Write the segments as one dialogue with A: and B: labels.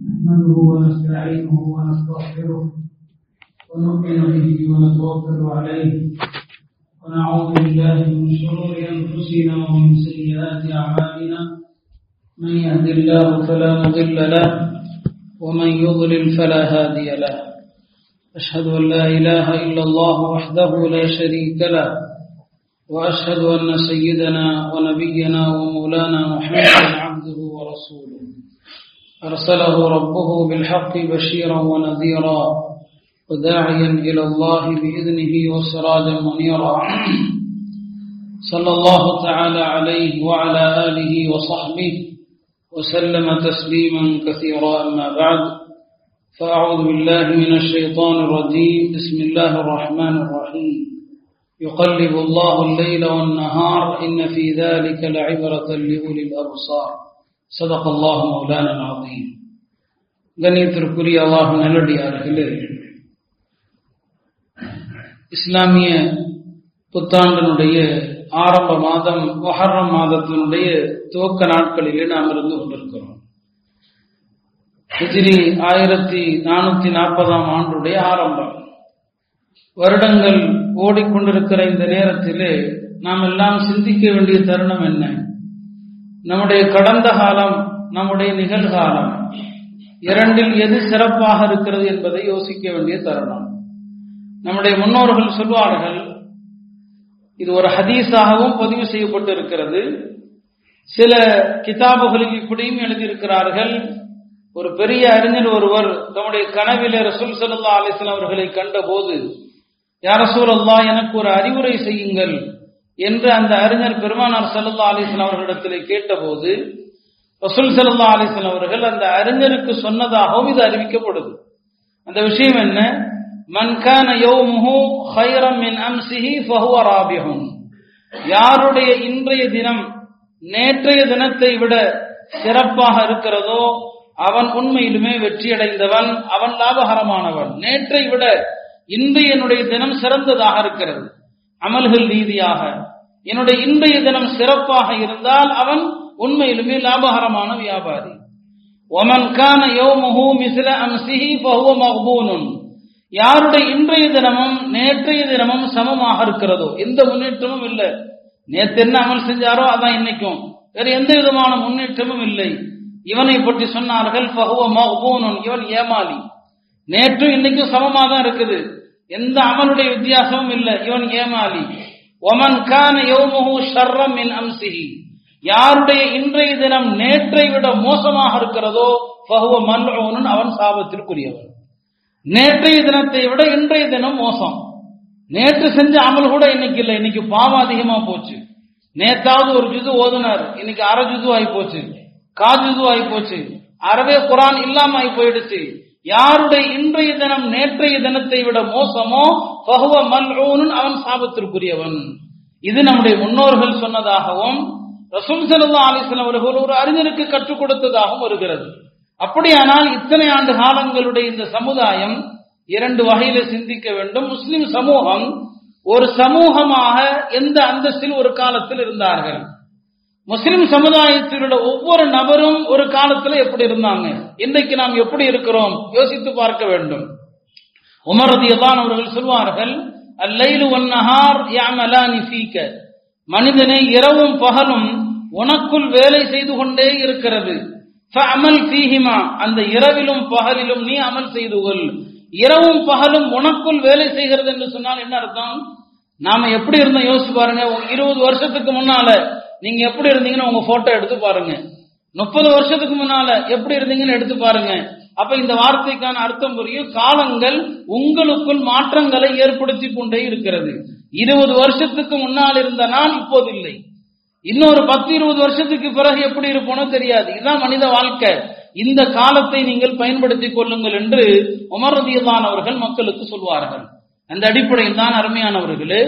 A: نحمده ونستعينه ونستغفره ونؤمن به ونتوكل عليه. ونعوذ بالله من شرور أنفسنا ومن سيئات أعمالنا. من يهد الله فلا مضل له ومن يضلل فلا هادي له. أشهد أن لا إله إلا الله وحده لا شريك له. وأشهد أن سيدنا ونبينا ومولانا محمدا عبده ورسوله. أرسله ربه بالحق بشيرا ونذيرا وداعيا إلى الله بإذنه وسراجا منيرا. صلى الله تعالى عليه وعلى آله وصحبه وسلم تسليما كثيرا. أما بعد فأعوذ بالله من الشيطان الرجيم. بسم الله الرحمن الرحيم. يقلب الله الليل والنهار. إن في ذلك لعبرة لأولي الأبصار. சதக் அல்லாஹ் மௌலான ஆதீன் கண்ணியத்திற்குரிய அல்லாஹ் நல்லடியார்களே. இஸ்லாமிய புத்தாண்டனுடைய ஆரம்ப மாதம் மொஹர்ரம் மாதத்தினுடைய துவக்க நாட்களிலே நாம் இருந்து கொண்டிருக்கிறோம். ஹிஜ்ரி ஆயிரத்தி நானூத்தி நாற்பதாம் ஆண்டுடைய ஆரம்பம். வருடங்கள் ஓடிக்கொண்டிருக்கிற இந்த நேரத்திலே நாம் எல்லாம் சிந்திக்க வேண்டிய தருணம் என்ன? நம்முடைய கடந்த காலம் நம்முடைய நிகழ்காலம் இரண்டில் எது சிறப்பாக இருக்கிறது என்பதை யோசிக்க வேண்டிய தருணம். நம்முடைய முன்னோர்கள் சொல்வார்கள் இது ஒரு ஹதீஸாகவும் பதிவு செய்யப்பட்டு இருக்கிறது. சில கிதாபுகளில் இப்படியும் எழுதியிருக்கிறார்கள் ஒரு பெரிய அறிஞர் ஒருவர் தம்முடைய கனவில ரசூல் சல்லா அலிஸ்லாம் அவர்களை கண்டபோது யார் ரசூல் அல்லா எனக்கு ஒரு அறிவுரை செய்யுங்கள். என்று அந்த அறிஞர் பெருமானார் சல்லா அலிஸ்லாம் அவர்களிடத்தில் கேட்டபோது ரசூல் சல்லா அலிஸ்லாம் அவர்கள் அந்த அறிஞருக்கு சொன்னதாகவும் இது அறிவிக்கப்படுது. அந்த விஷயம் என்ன? மன்கான யோமுஹு ஹைரம் மின் அம்சிஹி ஃபஹுவ ராபிஹுன். யாருடைய இன்றைய தினம் நேற்றைய தினத்தை விட சிறப்பாக இருக்கிறதோ அவன் உண்மையிலுமே வெற்றியடைந்தவன் அவன் லாபகரமானவன். நேற்றை விட இன்றைய என்னுடைய தினம் சிறந்ததாக இருக்கிறது. அமல்கள் ரீதியாக. என்னுடைய இன்றைய தினம் சிறப்பாக இருந்தால் அவன் உண்மையிலுமே லாபகரமான வியாபாரி. ஒமன் கான யோமுஹு மிசில அம்சிஹி பஹுவ மஹ்பூனுன் யாருடைய இன்றைய தினமும் நேற்றைய தினமும் சமமாக இருக்கிறதோ எந்த முன்னேற்றமும் இல்லை. நேற்று என்ன அமல் செஞ்சாரோ அதான் இன்னைக்கும். வேற எந்த விதமான முன்னேற்றமும் இல்லை. இவனை பற்றி சொன்னார்கள் பகுவ மஹ்பூனுன் இவன் ஏமாளி. நேற்றும் இன்னைக்கும் சமமாக தான் இருக்குது. எந்த அமலுடைய வித்தியாசமும் இல்லை. இவன் ஏமாலி. ஒமன் கான யோமுஹு ஷர்ரம் மின் அம்சிஹி. யாருடைய இன்றைய தினம் நேற்றை விட மோசமாக இருக்கிறதோ பகுவ மல்ஊனன் அவன் சாபத்திற்குரியவன். நேற்றைய தினத்தை விட இன்றைய தினம் மோசம். நேற்று செஞ்ச அமல் கூட இன்னைக்கு இல்லை. இன்னைக்கு பாவம் அதிகமா போச்சு. நேத்தாவது ஒரு ஜுது ஓதுனார். இன்னைக்கு அரை ஜுது ஆகி போச்சு. காஜுது ஆகி போச்சு. அறவே குரான் இல்லாம ஆகி போயிடுச்சு. யாருடைய இன்றைய தினம் நேற்றைய தினத்தை விட மோசமோ பகுவ மல்ஊனுன் அவன் சாபத்திற்குரியவன். இது நம்முடைய முன்னோர்கள் சொன்னதாகவும் ரசூல் சல்லா அலிஸ்லாம் அவர்கள் ஒரு அறிஞருக்கு கற்றுக் கொடுத்ததாகவும் வருகிறது. அப்படியானால் இத்தனை ஆண்டு காலங்களுடைய இந்த சமுதாயம் இரண்டு வகையில சிந்திக்க வேண்டும். முஸ்லிம் சமூகம் ஒரு சமூகமாக எந்த அந்தஸ்தில் ஒரு காலத்தில் இருந்தார்கள்? முஸ்லிம் சமுதாயத்தில் ஒவ்வொரு நபரும் ஒரு காலத்துல எப்படி இருந்தாங்க? இன்றைக்கு நாம் எப்படி இருக்கிறோம்? யோசித்து பார்க்க வேண்டும். உமரதியதான் அவர்கள் சொல்வார்கள் அல்லைலு ஒன்னஹார் யாமலானி சீக்க மனிதனை இரவும் பகலும் உனக்குள் வேலை செய்து கொண்டே இருக்கிறது. அமல் சீஹிமா அந்த இரவிலும் பகலிலும் நீ அமல் செய்து கொள். இரவும் பகலும் உனக்குள் வேலை செய்கிறது என்று சொன்னால் என்ன அர்த்தம்? நாம எப்படி இருந்தோம்? யோசிச்சு பாருங்க இருபது வருஷத்துக்கு முன்னால நீங்க எப்படி இருந்தீங்கன்னு உங்க போட்டோ எடுத்து பாருங்க. முப்பது வருஷத்துக்கு முன்னால எப்படி இருந்தீங்கன்னு எடுத்து பாருங்க. அப்ப இந்த வார்த்தைக்கான அர்த்தம் புரியும். காலங்கள் உங்களுக்குள் மாற்றங்களை ஏற்படுத்தி கொண்டே இருக்கிறது. இருபது வருஷத்துக்கு முன்னால் இருந்த நான் இப்போது இல்லை. இன்னொரு பத்து இருபது வருஷத்துக்கு பிறகு எப்படி இருப்போனோ தெரியாது. இதுதான் மனித வாழ்க்கை. இந்த காலத்தை நீங்கள் பயன்படுத்திக் கொள்ளுங்கள் என்று உமரதியதானவர்கள் மக்களுக்கு சொல்வார்கள். அந்த அடிப்படையில் தான் அருமையானவர்களே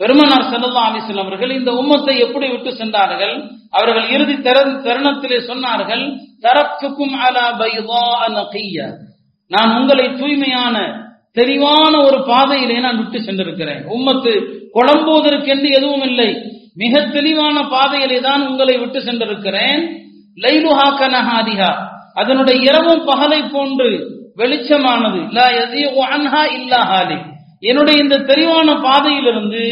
A: பெருமனார் செல்லல்லா அலிஸ்லாம் அவர்கள் இந்த உம்மத்தை எப்படி விட்டு சென்றார்கள்? அவர்கள் இறுதி தருணத்திலே சொன்னார்கள் தரப்புக்கும் அலா நான் உங்களை தூய்மையான தெளிவான ஒரு பாதையிலே நான் விட்டு சென்றிருக்கிறேன். உம்மத்து குழம்புவதற்கென்று எதுவும் இல்லை. மிக தெளிவான பாதையிலே தான் உங்களை விட்டு சென்றிருக்கிறேன். லைலுஹா கனஹாதிஹா. அதனுடைய இரவும் பகலை போன்று வெளிச்சமானது. இல்லா யஸீகு அன்ஹா இல்லா ஹாலிக். என்னுடைய இந்த தெளிவான பாதையிலிருந்து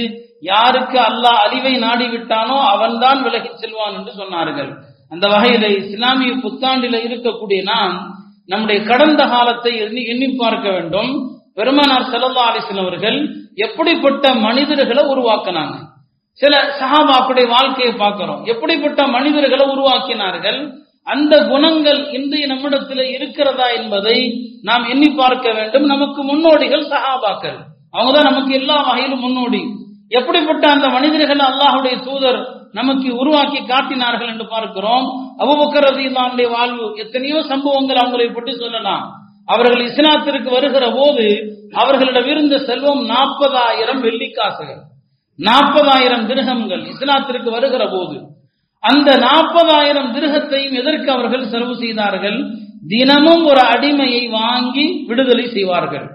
A: யாருக்கு அல்லாஹ் அழிவை நாடி விட்டானோ அவன்தான் விலகி செல்வான் என்று சொன்னார்கள். அந்த வகையில இஸ்லாமிய புத்தாண்டில இருக்கக்கூடிய நாம் நம்முடைய கடந்த காலத்தை எண்ணி எண்ணி பார்க்க வேண்டும். பெருமானார் ஸல்லல்லாஹு அலிசன் அவர்கள் எப்படிப்பட்ட மனிதர்களை உருவாக்கினாங்க? சில சஹாபாக்குடைய வாழ்க்கையை பார்க்கிறோம். எப்படிப்பட்ட மனிதர்களை உருவாக்கினார்கள்? அந்த குணங்கள் இன்றைய நம்மிடத்தில் இருக்கிறதா என்பதை நாம் எண்ணி பார்க்க வேண்டும். நமக்கு முன்னோடிகள் சஹாபாக்கள். அவங்கதான் நமக்கு எல்லா வகையிலும் முன்னோடி. எப்படிப்பட்ட அந்த மனிதர்கள் அல்லாஹுடைய தூதர் நமக்கு உருவாக்கி காட்டினார்கள் என்று பார்க்கிறோம். அபுபக்கர் வாழ்வு எத்தனையோ சம்பவங்கள் அவங்களை பற்றி சொல்லலாம். அவர்கள் இஸ்லாத்திற்கு வருகிற போது அவர்களிடம் இருந்த செல்வம் நாற்பதாயிரம் வெள்ளிக்காசுகள். நாற்பதாயிரம் திருகங்கள் இஸ்லாத்திற்கு வருகிற போது. அந்த நாற்பதாயிரம் திருகத்தையும் எதற்கு அவர்கள் செலவு செய்தார்கள்? தினமும் ஒரு அடிமையை வாங்கி விடுதலை செய்வார்கள்.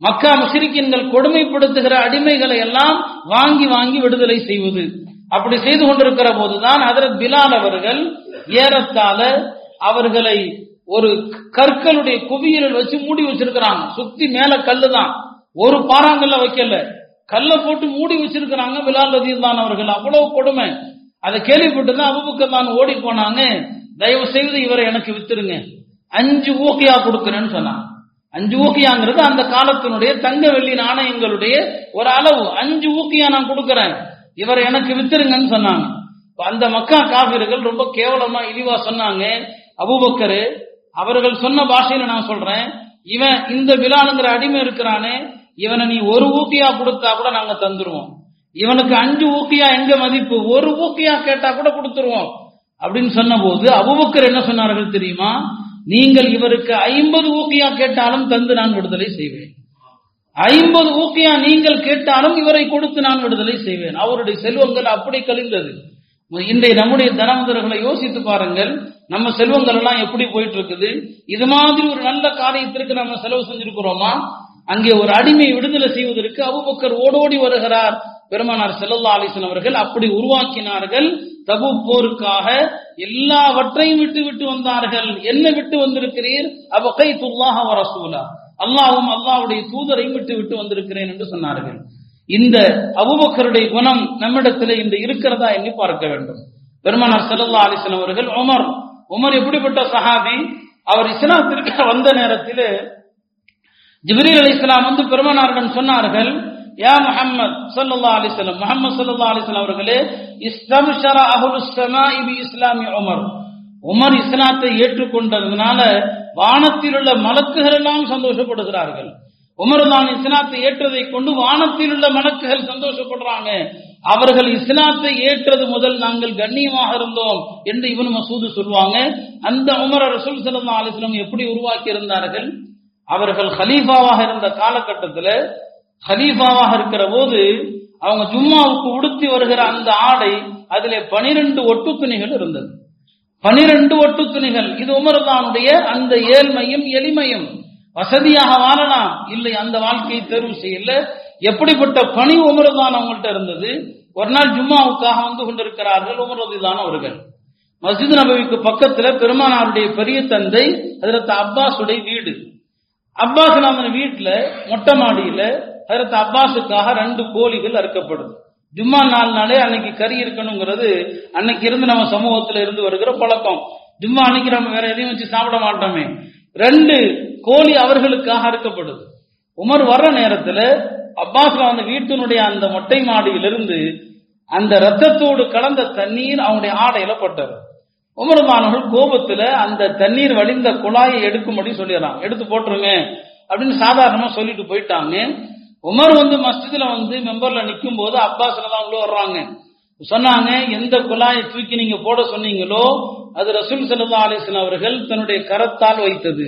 A: மக்கா முஷிரிக்கின்கள் கொடுமைப்படுத்துகிற அடிமைகளை எல்லாம் வாங்கி வாங்கி விடுதலை செய்வது. அப்படி செய்து கொண்டிருக்கிற போதுதான் அதரத் பிலால் அவர்கள் ஏறத்தால அவர்களை ஒரு கற்களுடைய குவியலில் வச்சு மூடி வச்சிருக்கிறாங்க. சுத்தி மேல கல்லு தான் ஒரு பாறாங்கல்ல வைக்கல. கல்ல போட்டு மூடி வச்சிருக்கிறாங்க பிலால் ரதியுல்லான் அவர்கள். அவ்வளவு கொடுமை. அதை கேள்விப்பட்டு தான் அபுபக்கர் தான் ஓடி போனாங்க. தயவு செய்து இவரை எனக்கு வித்துருங்க. அஞ்சு ஊக்கியா கொடுக்குறேன்னு சொன்னாங்க. அஞ்சு ஊக்கியாங்கிறது அந்த காலத்தினுடைய தங்க வெள்ளி நாணயங்களுடைய ஒரு அளவு. அஞ்சு ஊக்கியா நான் கொடுக்கறேன். இவரை எனக்கு வித்துருங்கன்னு சொன்னாங்க. அந்த மக்கா காவிர்கள் ரொம்ப கேவலமா இழிவா சொன்னாங்க. அபுபக்கரு அவர்கள் சொன்ன பாஷையில நான் சொல்றேன். இவன் இந்த பிலாலுங்கிற அடிமை இருக்கிறானே இவனை நீ ஒரு ஊக்கியா கொடுத்தா கூட நாங்க தந்துருவோம். இவனுக்கு அஞ்சு ஊக்கியா எங்க மதிப்பு? ஒரு ஊக்கியா கேட்டா கூட கொடுத்துருவோம். அப்படின்னு சொன்ன போது அபுபக்கர் என்ன சொன்னார்கள் தெரியுமா? நீங்கள் இவருக்கு ஐம்பது ஊக்கியா கேட்டாலும் தந்து நான் விடுதலை செய்வேன். ஐம்பது ஊக்கியா நீங்கள் கேட்டாலும் இவரை கொடுத்து நான் விடுதலை செய்வேன். அவருடைய செல்வங்கள் அப்படி கழிந்தது. இன்றைய நம்முடைய தனவந்தர்களை யோசித்து பாருங்கள். நம்ம செல்வங்கள் எல்லாம் எப்படி போயிட்டு இருக்குது இது மாதிரி ஒரு நல்ல காரியத்திற்கு நம்ம செலவு செஞ்சிருக்கிறோமா? அங்கே ஒரு அடிமை விடுதலை செய்வதற்கு அபுபக்கர் ஓடோடி வருகிறார். பெருமானார் செல்லல்லா அலிசன் அவர்கள் அப்படி உருவாக்கினார்கள். தபு போருக்காக எல்லாவற்றையும் விட்டு விட்டு வந்தார்கள். என்ன விட்டு வந்திருக்கிறீர்? அவகை துல்லாக வரசூலா அல்லாவும் அல்லாவுடைய தூதரையும் விட்டு விட்டு வந்திருக்கிறேன் என்று சொன்னார்கள். இந்த அபுபக்கருடைய குணம் நம்மிடத்தில் இன்று இருக்கிறதா என்று பார்க்க வேண்டும். பெருமானார் செல்லல்லா அலிசன் அவர்கள் உமர். உமர் எப்படிப்பட்ட சஹாபி? அவர் இஸ்லாத்திற்கு வந்த நேரத்தில் ஜிப்ரீல் அலி இஸ்லாம் வந்து பெருமானாரிடம் சொன்னார்கள் யா முஹம்மத் சல்லா அலைஹி முகமது முஹம்மது ஸல்லல்லாஹு அலைஹி வஸல்லம் அவர்களே இஸ்தம்ஷர அஹ்லுஸ் ஸமாஇ இஸ்லாமி உமர். உமர் இஸ்லாத்தை ஏற்றுக்கொண்டதுனால வானத்தில் உள்ள மலக்குகள் எல்லாம் சந்தோஷப்படுகிறார்கள். உமர் தான் இஸ்லாத்தை ஏற்றதை கொண்டு வானத்தில் உள்ள மலக்குகள் சந்தோஷப்படுறாங்க. அவர்கள் இஸ்லாத்தை ஏற்றது முதல் நாங்கள் கண்ணியமாக இருந்தோம் என்று இவனு மசூது சொல்லுவாங்க. அந்த உமர் ரசூல் சல்லா அலிஸ்லாம் எப்படி உருவாக்கி இருந்தார்கள் அவர்கள் ஹலீஃபாவாக இருந்த காலகட்டத்தில் ஹலீஃபாவாக இருக்கிற போது அவங்க ஜும்மாவுக்கு உடுத்தி வருகிற அந்த ஆடை அதிலே பனிரெண்டு ஒட்டு துணிகள் இருந்தது. பனிரெண்டு ஒட்டு துணிகள் இது உமர்தானுடைய அந்த ஏழ்மையும் எளிமையும். வசதியாக வாழலாம் இல்லை அந்த வாழ்க்கையை தேர்வு செய்யல. எப்படிப்பட்ட பணி உமர்தான் அவங்கள்ட்ட இருந்தது? ஒரு நாள் ஜும்மாவுக்காக வந்து கொண்டிருக்கிறார்கள் உமரதுதான் அவர்கள். மஸ்ஜித் நபவிக்கு பக்கத்துல பெருமானாருடைய பெரிய தந்தை அதில் அப்பாஸுடைய வீடு. அப்பாஸ் நாமன் வீட்டுல மொட்டை மாடியில அதற்கு அப்பாஸுக்காக ரெண்டு கோழிகள் அறுக்கப்படுது. ஜும்மா நாலு நாளே அன்னைக்கு கறி இருக்கணுங்கிறது அன்னைக்கு இருந்து நம்ம சமூகத்துல இருந்து வருகிற பழக்கம். ஜும்மா அன்னைக்கு நம்ம வேற எதையும் வச்சு சாப்பிட மாட்டோமே. ரெண்டு கோழி அவர்களுக்காக அறுக்கப்படுது. உமர் வர்ற நேரத்துல அப்பாஸ் அந்த வீட்டினுடைய அந்த மொட்டை மாடியிலிருந்து அந்த ரத்தத்தோடு கலந்த தண்ணீர் அவனுடைய ஆடையில பட்டது. உமருமானவர்கள் கோபத்துல அந்த தண்ணீர் வழிந்த குழாயை எடுக்கும்படி சொல்லிடுறாங்க எடுத்து போட்டுருங்க அப்படின்னு சாதாரணமா சொல்லிட்டு போயிட்டாங்க. உமர் வந்து மஸ்ஜிதுல வந்து மெம்பர்ல நிக்கும் போது அப்பாஸ் தான் உள்ள வர்றாங்க. சொன்னாங்க எந்த குழாயை தூக்கி நீங்க போட சொன்னீங்களோ அது ரசூல் செல்லா அலிஸ்லாம் அவர்கள் தன்னுடைய கரத்தால் வைத்தது.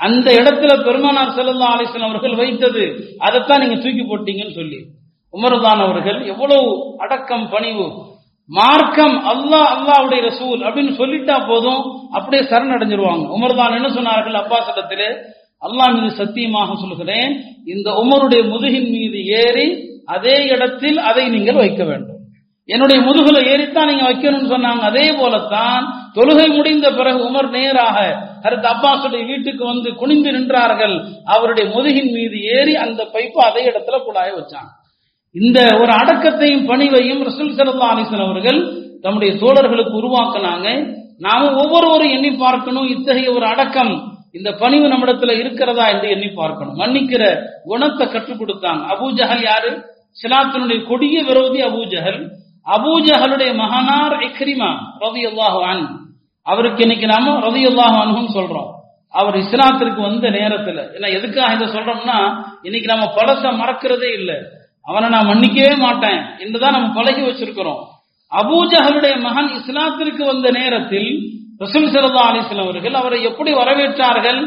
A: அந்த இடத்துல பெருமானார் செல்லா அலிஸ்லாம் அவர்கள் வைத்தது. அதைத்தான் நீங்க தூக்கி போட்டீங்கன்னு சொல்லி. உமர்தான் அவர்கள் எவ்வளவு அடக்கம் பணிவு மார்க்கம் அல்லாஹ் அல்லாவுடைய ரசூல் அப்படின்னு சொல்லிட்டா போதும் அப்படியே சரணடைஞ்சிருவாங்க உமர்தான் என்ன சொன்னார்கள் அப்பா சட்டத்திலே அல்லாஹ் மீது சத்தியமாக சொல்கிறேன் இந்த உமருடைய முதுகின் மீது ஏறி அதே இடத்தில் அதை நீங்கள் வைக்க வேண்டும். என்னுடைய முதுகுல ஏறித்தான் நீங்க வைக்கணும்னு சொன்னாங்க அதே போலத்தான் தொழுகை முடிந்த பிறகு உமர் நேராக அடுத்து அப்பாசுடைய வீட்டுக்கு வந்து குனிந்து நின்றார்கள். அவருடைய முதுகின் மீது ஏறி அந்த பைப்பு அதே இடத்துல குழாய வச்சாங்க. இந்த ஒரு அடக்கத்தையும் பணிவையும் ரசூல் சல்லா அலிசன் அவர்கள் தம்முடைய தோழர்களுக்கு உருவாக்குனாங்க. நாம ஒவ்வொருவரும் எண்ணி பார்க்கணும் இத்தகைய ஒரு அடக்கம் இந்த பணிவு நம்மிடத்துல இருக்கிறதா என்று எண்ணி பார்க்கணும். மன்னிக்கிற குணத்தை கற்றுக் கொடுத்தாங்க. அபூஜஹல் யாரு? சிலாத்தினுடைய கொடிய விரோதி அபூஜஹல் அபூஜஹலுடைய மகனார் இக்ரிமா ரவி அல்லாஹான் அவருக்கு இன்னைக்கு நாம ரவி அல்லாஹானும் சொல்றோம். அவர் இஸ்லாத்திற்கு வந்த நேரத்துல ஏன்னா எதுக்காக இதை சொல்றோம்னா இன்னைக்கு நம்ம பழச மறக்கிறதே இல்லை. அவனை நான் மன்னிக்கவே மாட்டேன். என்றுதான் நம்ம பழகி வச்சிருக்கிறோம். அபூஜஹலுடைய மகன் இஸ்லாத்திற்கு வந்த நேரத்தில் ரசூல் சல்லா அலிஸ்லாம் அவர்கள் அவரை எப்படி வரவேற்றார்கள்?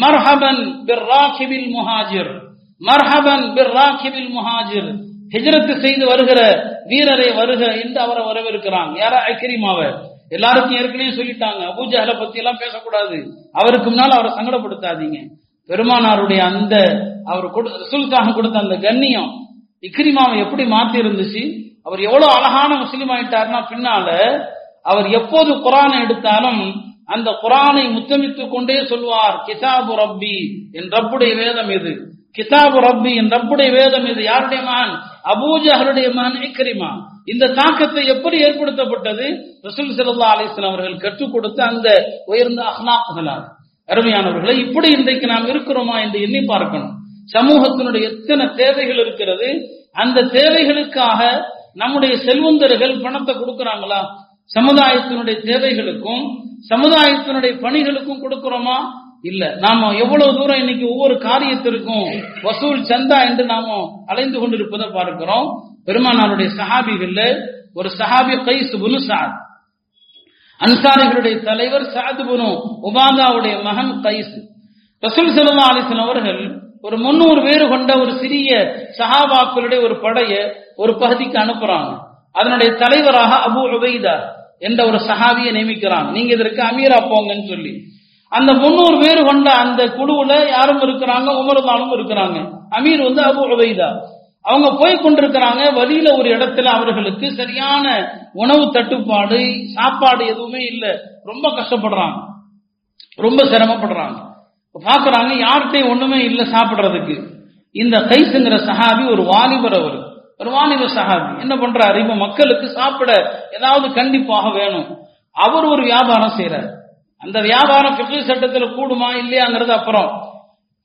A: மர்ஹபன் பிர் ராகிபில் முஹாஜிர். மர்ஹபன் பிர் ராகிபில் முஹாஜிர். ஹிஜரத்து செய்து வருகிற வீரரை வருக என்று அவரை வரவேற்கிறாங்க. யாரா அக்கிரிமாவை எல்லாருக்கும் ஏற்கனவே சொல்லிட்டாங்க. அபூஜஹலை பத்தி எல்லாம் பேசக்கூடாது. அவருக்கு முன்னால் அவரை சங்கடப்படுத்தாதீங்க. பெருமானாருடைய அந்த அவர் ரசூலுக்காக கொடுத்த அந்த கண்ணியம் இக்ரிமாவை எப்படி மாத்தி இருந்துச்சு அவர் எவ்வளவு அழகான முஸ்லீம் ஆயிட்டாருன்னா பின்னால அவர் எப்போது குரானை எடுத்தாலும் அந்த குரானை முத்தமித்துக் கொண்டே சொல்வார் கிசாபு ரப்பி என் ரப்புடைய வேதம் இது. கிதாபு ரப்பி என் ரப்புடைய வேதம் இது. யாருடைய மகன்? அபூஜஹருடைய மகன் இக்ரிமா. இந்த தாக்கத்தை எப்படி ஏற்படுத்தப்பட்டது? ரசூல் சல்லா அலிஸ்லாம் அவர்கள் கற்றுக் கொடுத்த அந்த உயர்ந்த அஹ்லாக்குகளால் அருமையானவர்களை இப்படி இன்றைக்கு நாம் இருக்கிறோமா என்று எண்ணி பார்க்கணும். சமூகத்தினுடைய எத்தனை தேவைகள் இருக்கிறது? அந்த தேவைகளுக்காக நம்முடைய செல்வந்தர்கள் பணத்தை கொடுக்கிறாங்களா? சமுதாயத்தினுடைய தேவைகளுக்கும் சமுதாயத்தினுடைய பணிகளுக்கும் கொடுக்கிறோமா? இல்ல. நாம எவ்வளவு தூரம் இன்னைக்கு ஒவ்வொரு காரியத்திற்கும் வசூல் சந்தா என்று நாம அலைந்து கொண்டிருப்பதை பார்க்கிறோம். பெருமானாருடைய சஹாபிகள்ல ஒரு சஹாபி கைஸ் புனு சாத். அன்சாரிகளுடைய தலைவர் சாத் புனு உபாதாவுடைய மகன் கைஸ். ரசூல் சல்லா அலிசன் அவர்கள் ஒரு முன்னூறு பேர் கொண்ட ஒரு சிறிய சஹாபாக்களுடைய ஒரு படைய ஒரு பகுதிக்கு அனுப்புறாங்க. அதனுடைய தலைவராக அபு உபைதா. என்ற ஒரு சஹாபியை நியமிக்கிறான். நீங்க இதற்கு அமீரா போங்கன்னு சொல்லி. அந்த முன்னூறு பேர் கொண்ட அந்த குழுவுல யாரும் இருக்கிறாங்க உமர்தானும் இருக்கிறாங்க. அமீர் வந்து அபு உபைதா. அவங்க போய் கொண்டிருக்கிறாங்க வழியில ஒரு இடத்துல அவர்களுக்கு சரியான உணவு தட்டுப்பாடு சாப்பாடு எதுவுமே இல்லை. ரொம்ப கஷ்டப்படுறாங்க. ரொம்ப சிரமப்படுறாங்க. பாக்குறாங்க யார்கிட்டையும் ஒண்ணுமே இல்லை சாப்பிடுறதுக்கு. இந்த கைசுங்கிற சஹாபி ஒரு வாலிபர் அவருக்கு ஒரு வாலிப சஹாபி. என்ன பண்றாரு? இப்ப மக்களுக்கு சாப்பிட ஏதாவது கண்டிப்பாக வேணும். அவர் ஒரு வியாபாரம் செய்யறாரு அந்த வியாபாரம் பிக்கு சட்டத்துல கூடுமா இல்லையாங்கிறது அப்புறம்.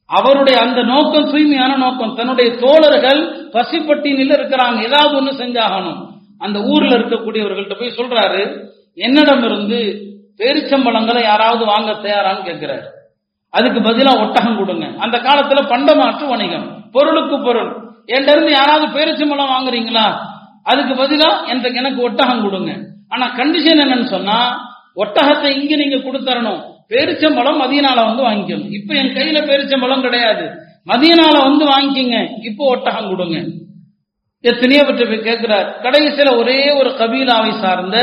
A: அவருடைய அந்த நோக்கம் தூய்மையான நோக்கம் தன்னுடைய தோழர்கள் பசிப்பட்டினில இருக்கிறாங்க. ஏதாவது ஒண்ணு செஞ்சாகணும். அந்த ஊர்ல இருக்கக்கூடியவர்கள்ட்ட போய் சொல்றாரு என்னிடம் இருந்து பேரிச்சம்பழங்களை யாராவது வாங்க தயாரான்னு கேட்கிறாரு. அதுக்கு பதிலா ஒட்டகம் கொடுங்க. அந்த காலத்துல பண்டமாற்று வணிகம். பொருளுக்கு பொருள். என்கிட்ட இருந்து யாராவது பேரிச்சம்பழம் வாங்குறீங்களா? அதுக்கு பதிலா எனக்கு எனக்கு ஒட்டகம் கொடுங்க. ஆனா கண்டிஷன் என்னன்னு சொன்னா ஒட்டகத்தை இங்க நீங்க கொடுத்தரணும். பேரிச்சம்பழம் மதியனால வந்து வாங்கிக்கணும். இப்ப என் கையில பேரிச்சம்பழம் கிடையாது. மதியனால வந்து வாங்கிக்கிங்க. இப்போ ஒட்டகம் கொடுங்க. எத்தனையோ பற்றி போய் கேட்கிறார் கடைசியில ஒரே ஒரு கபீலாவை சார்ந்த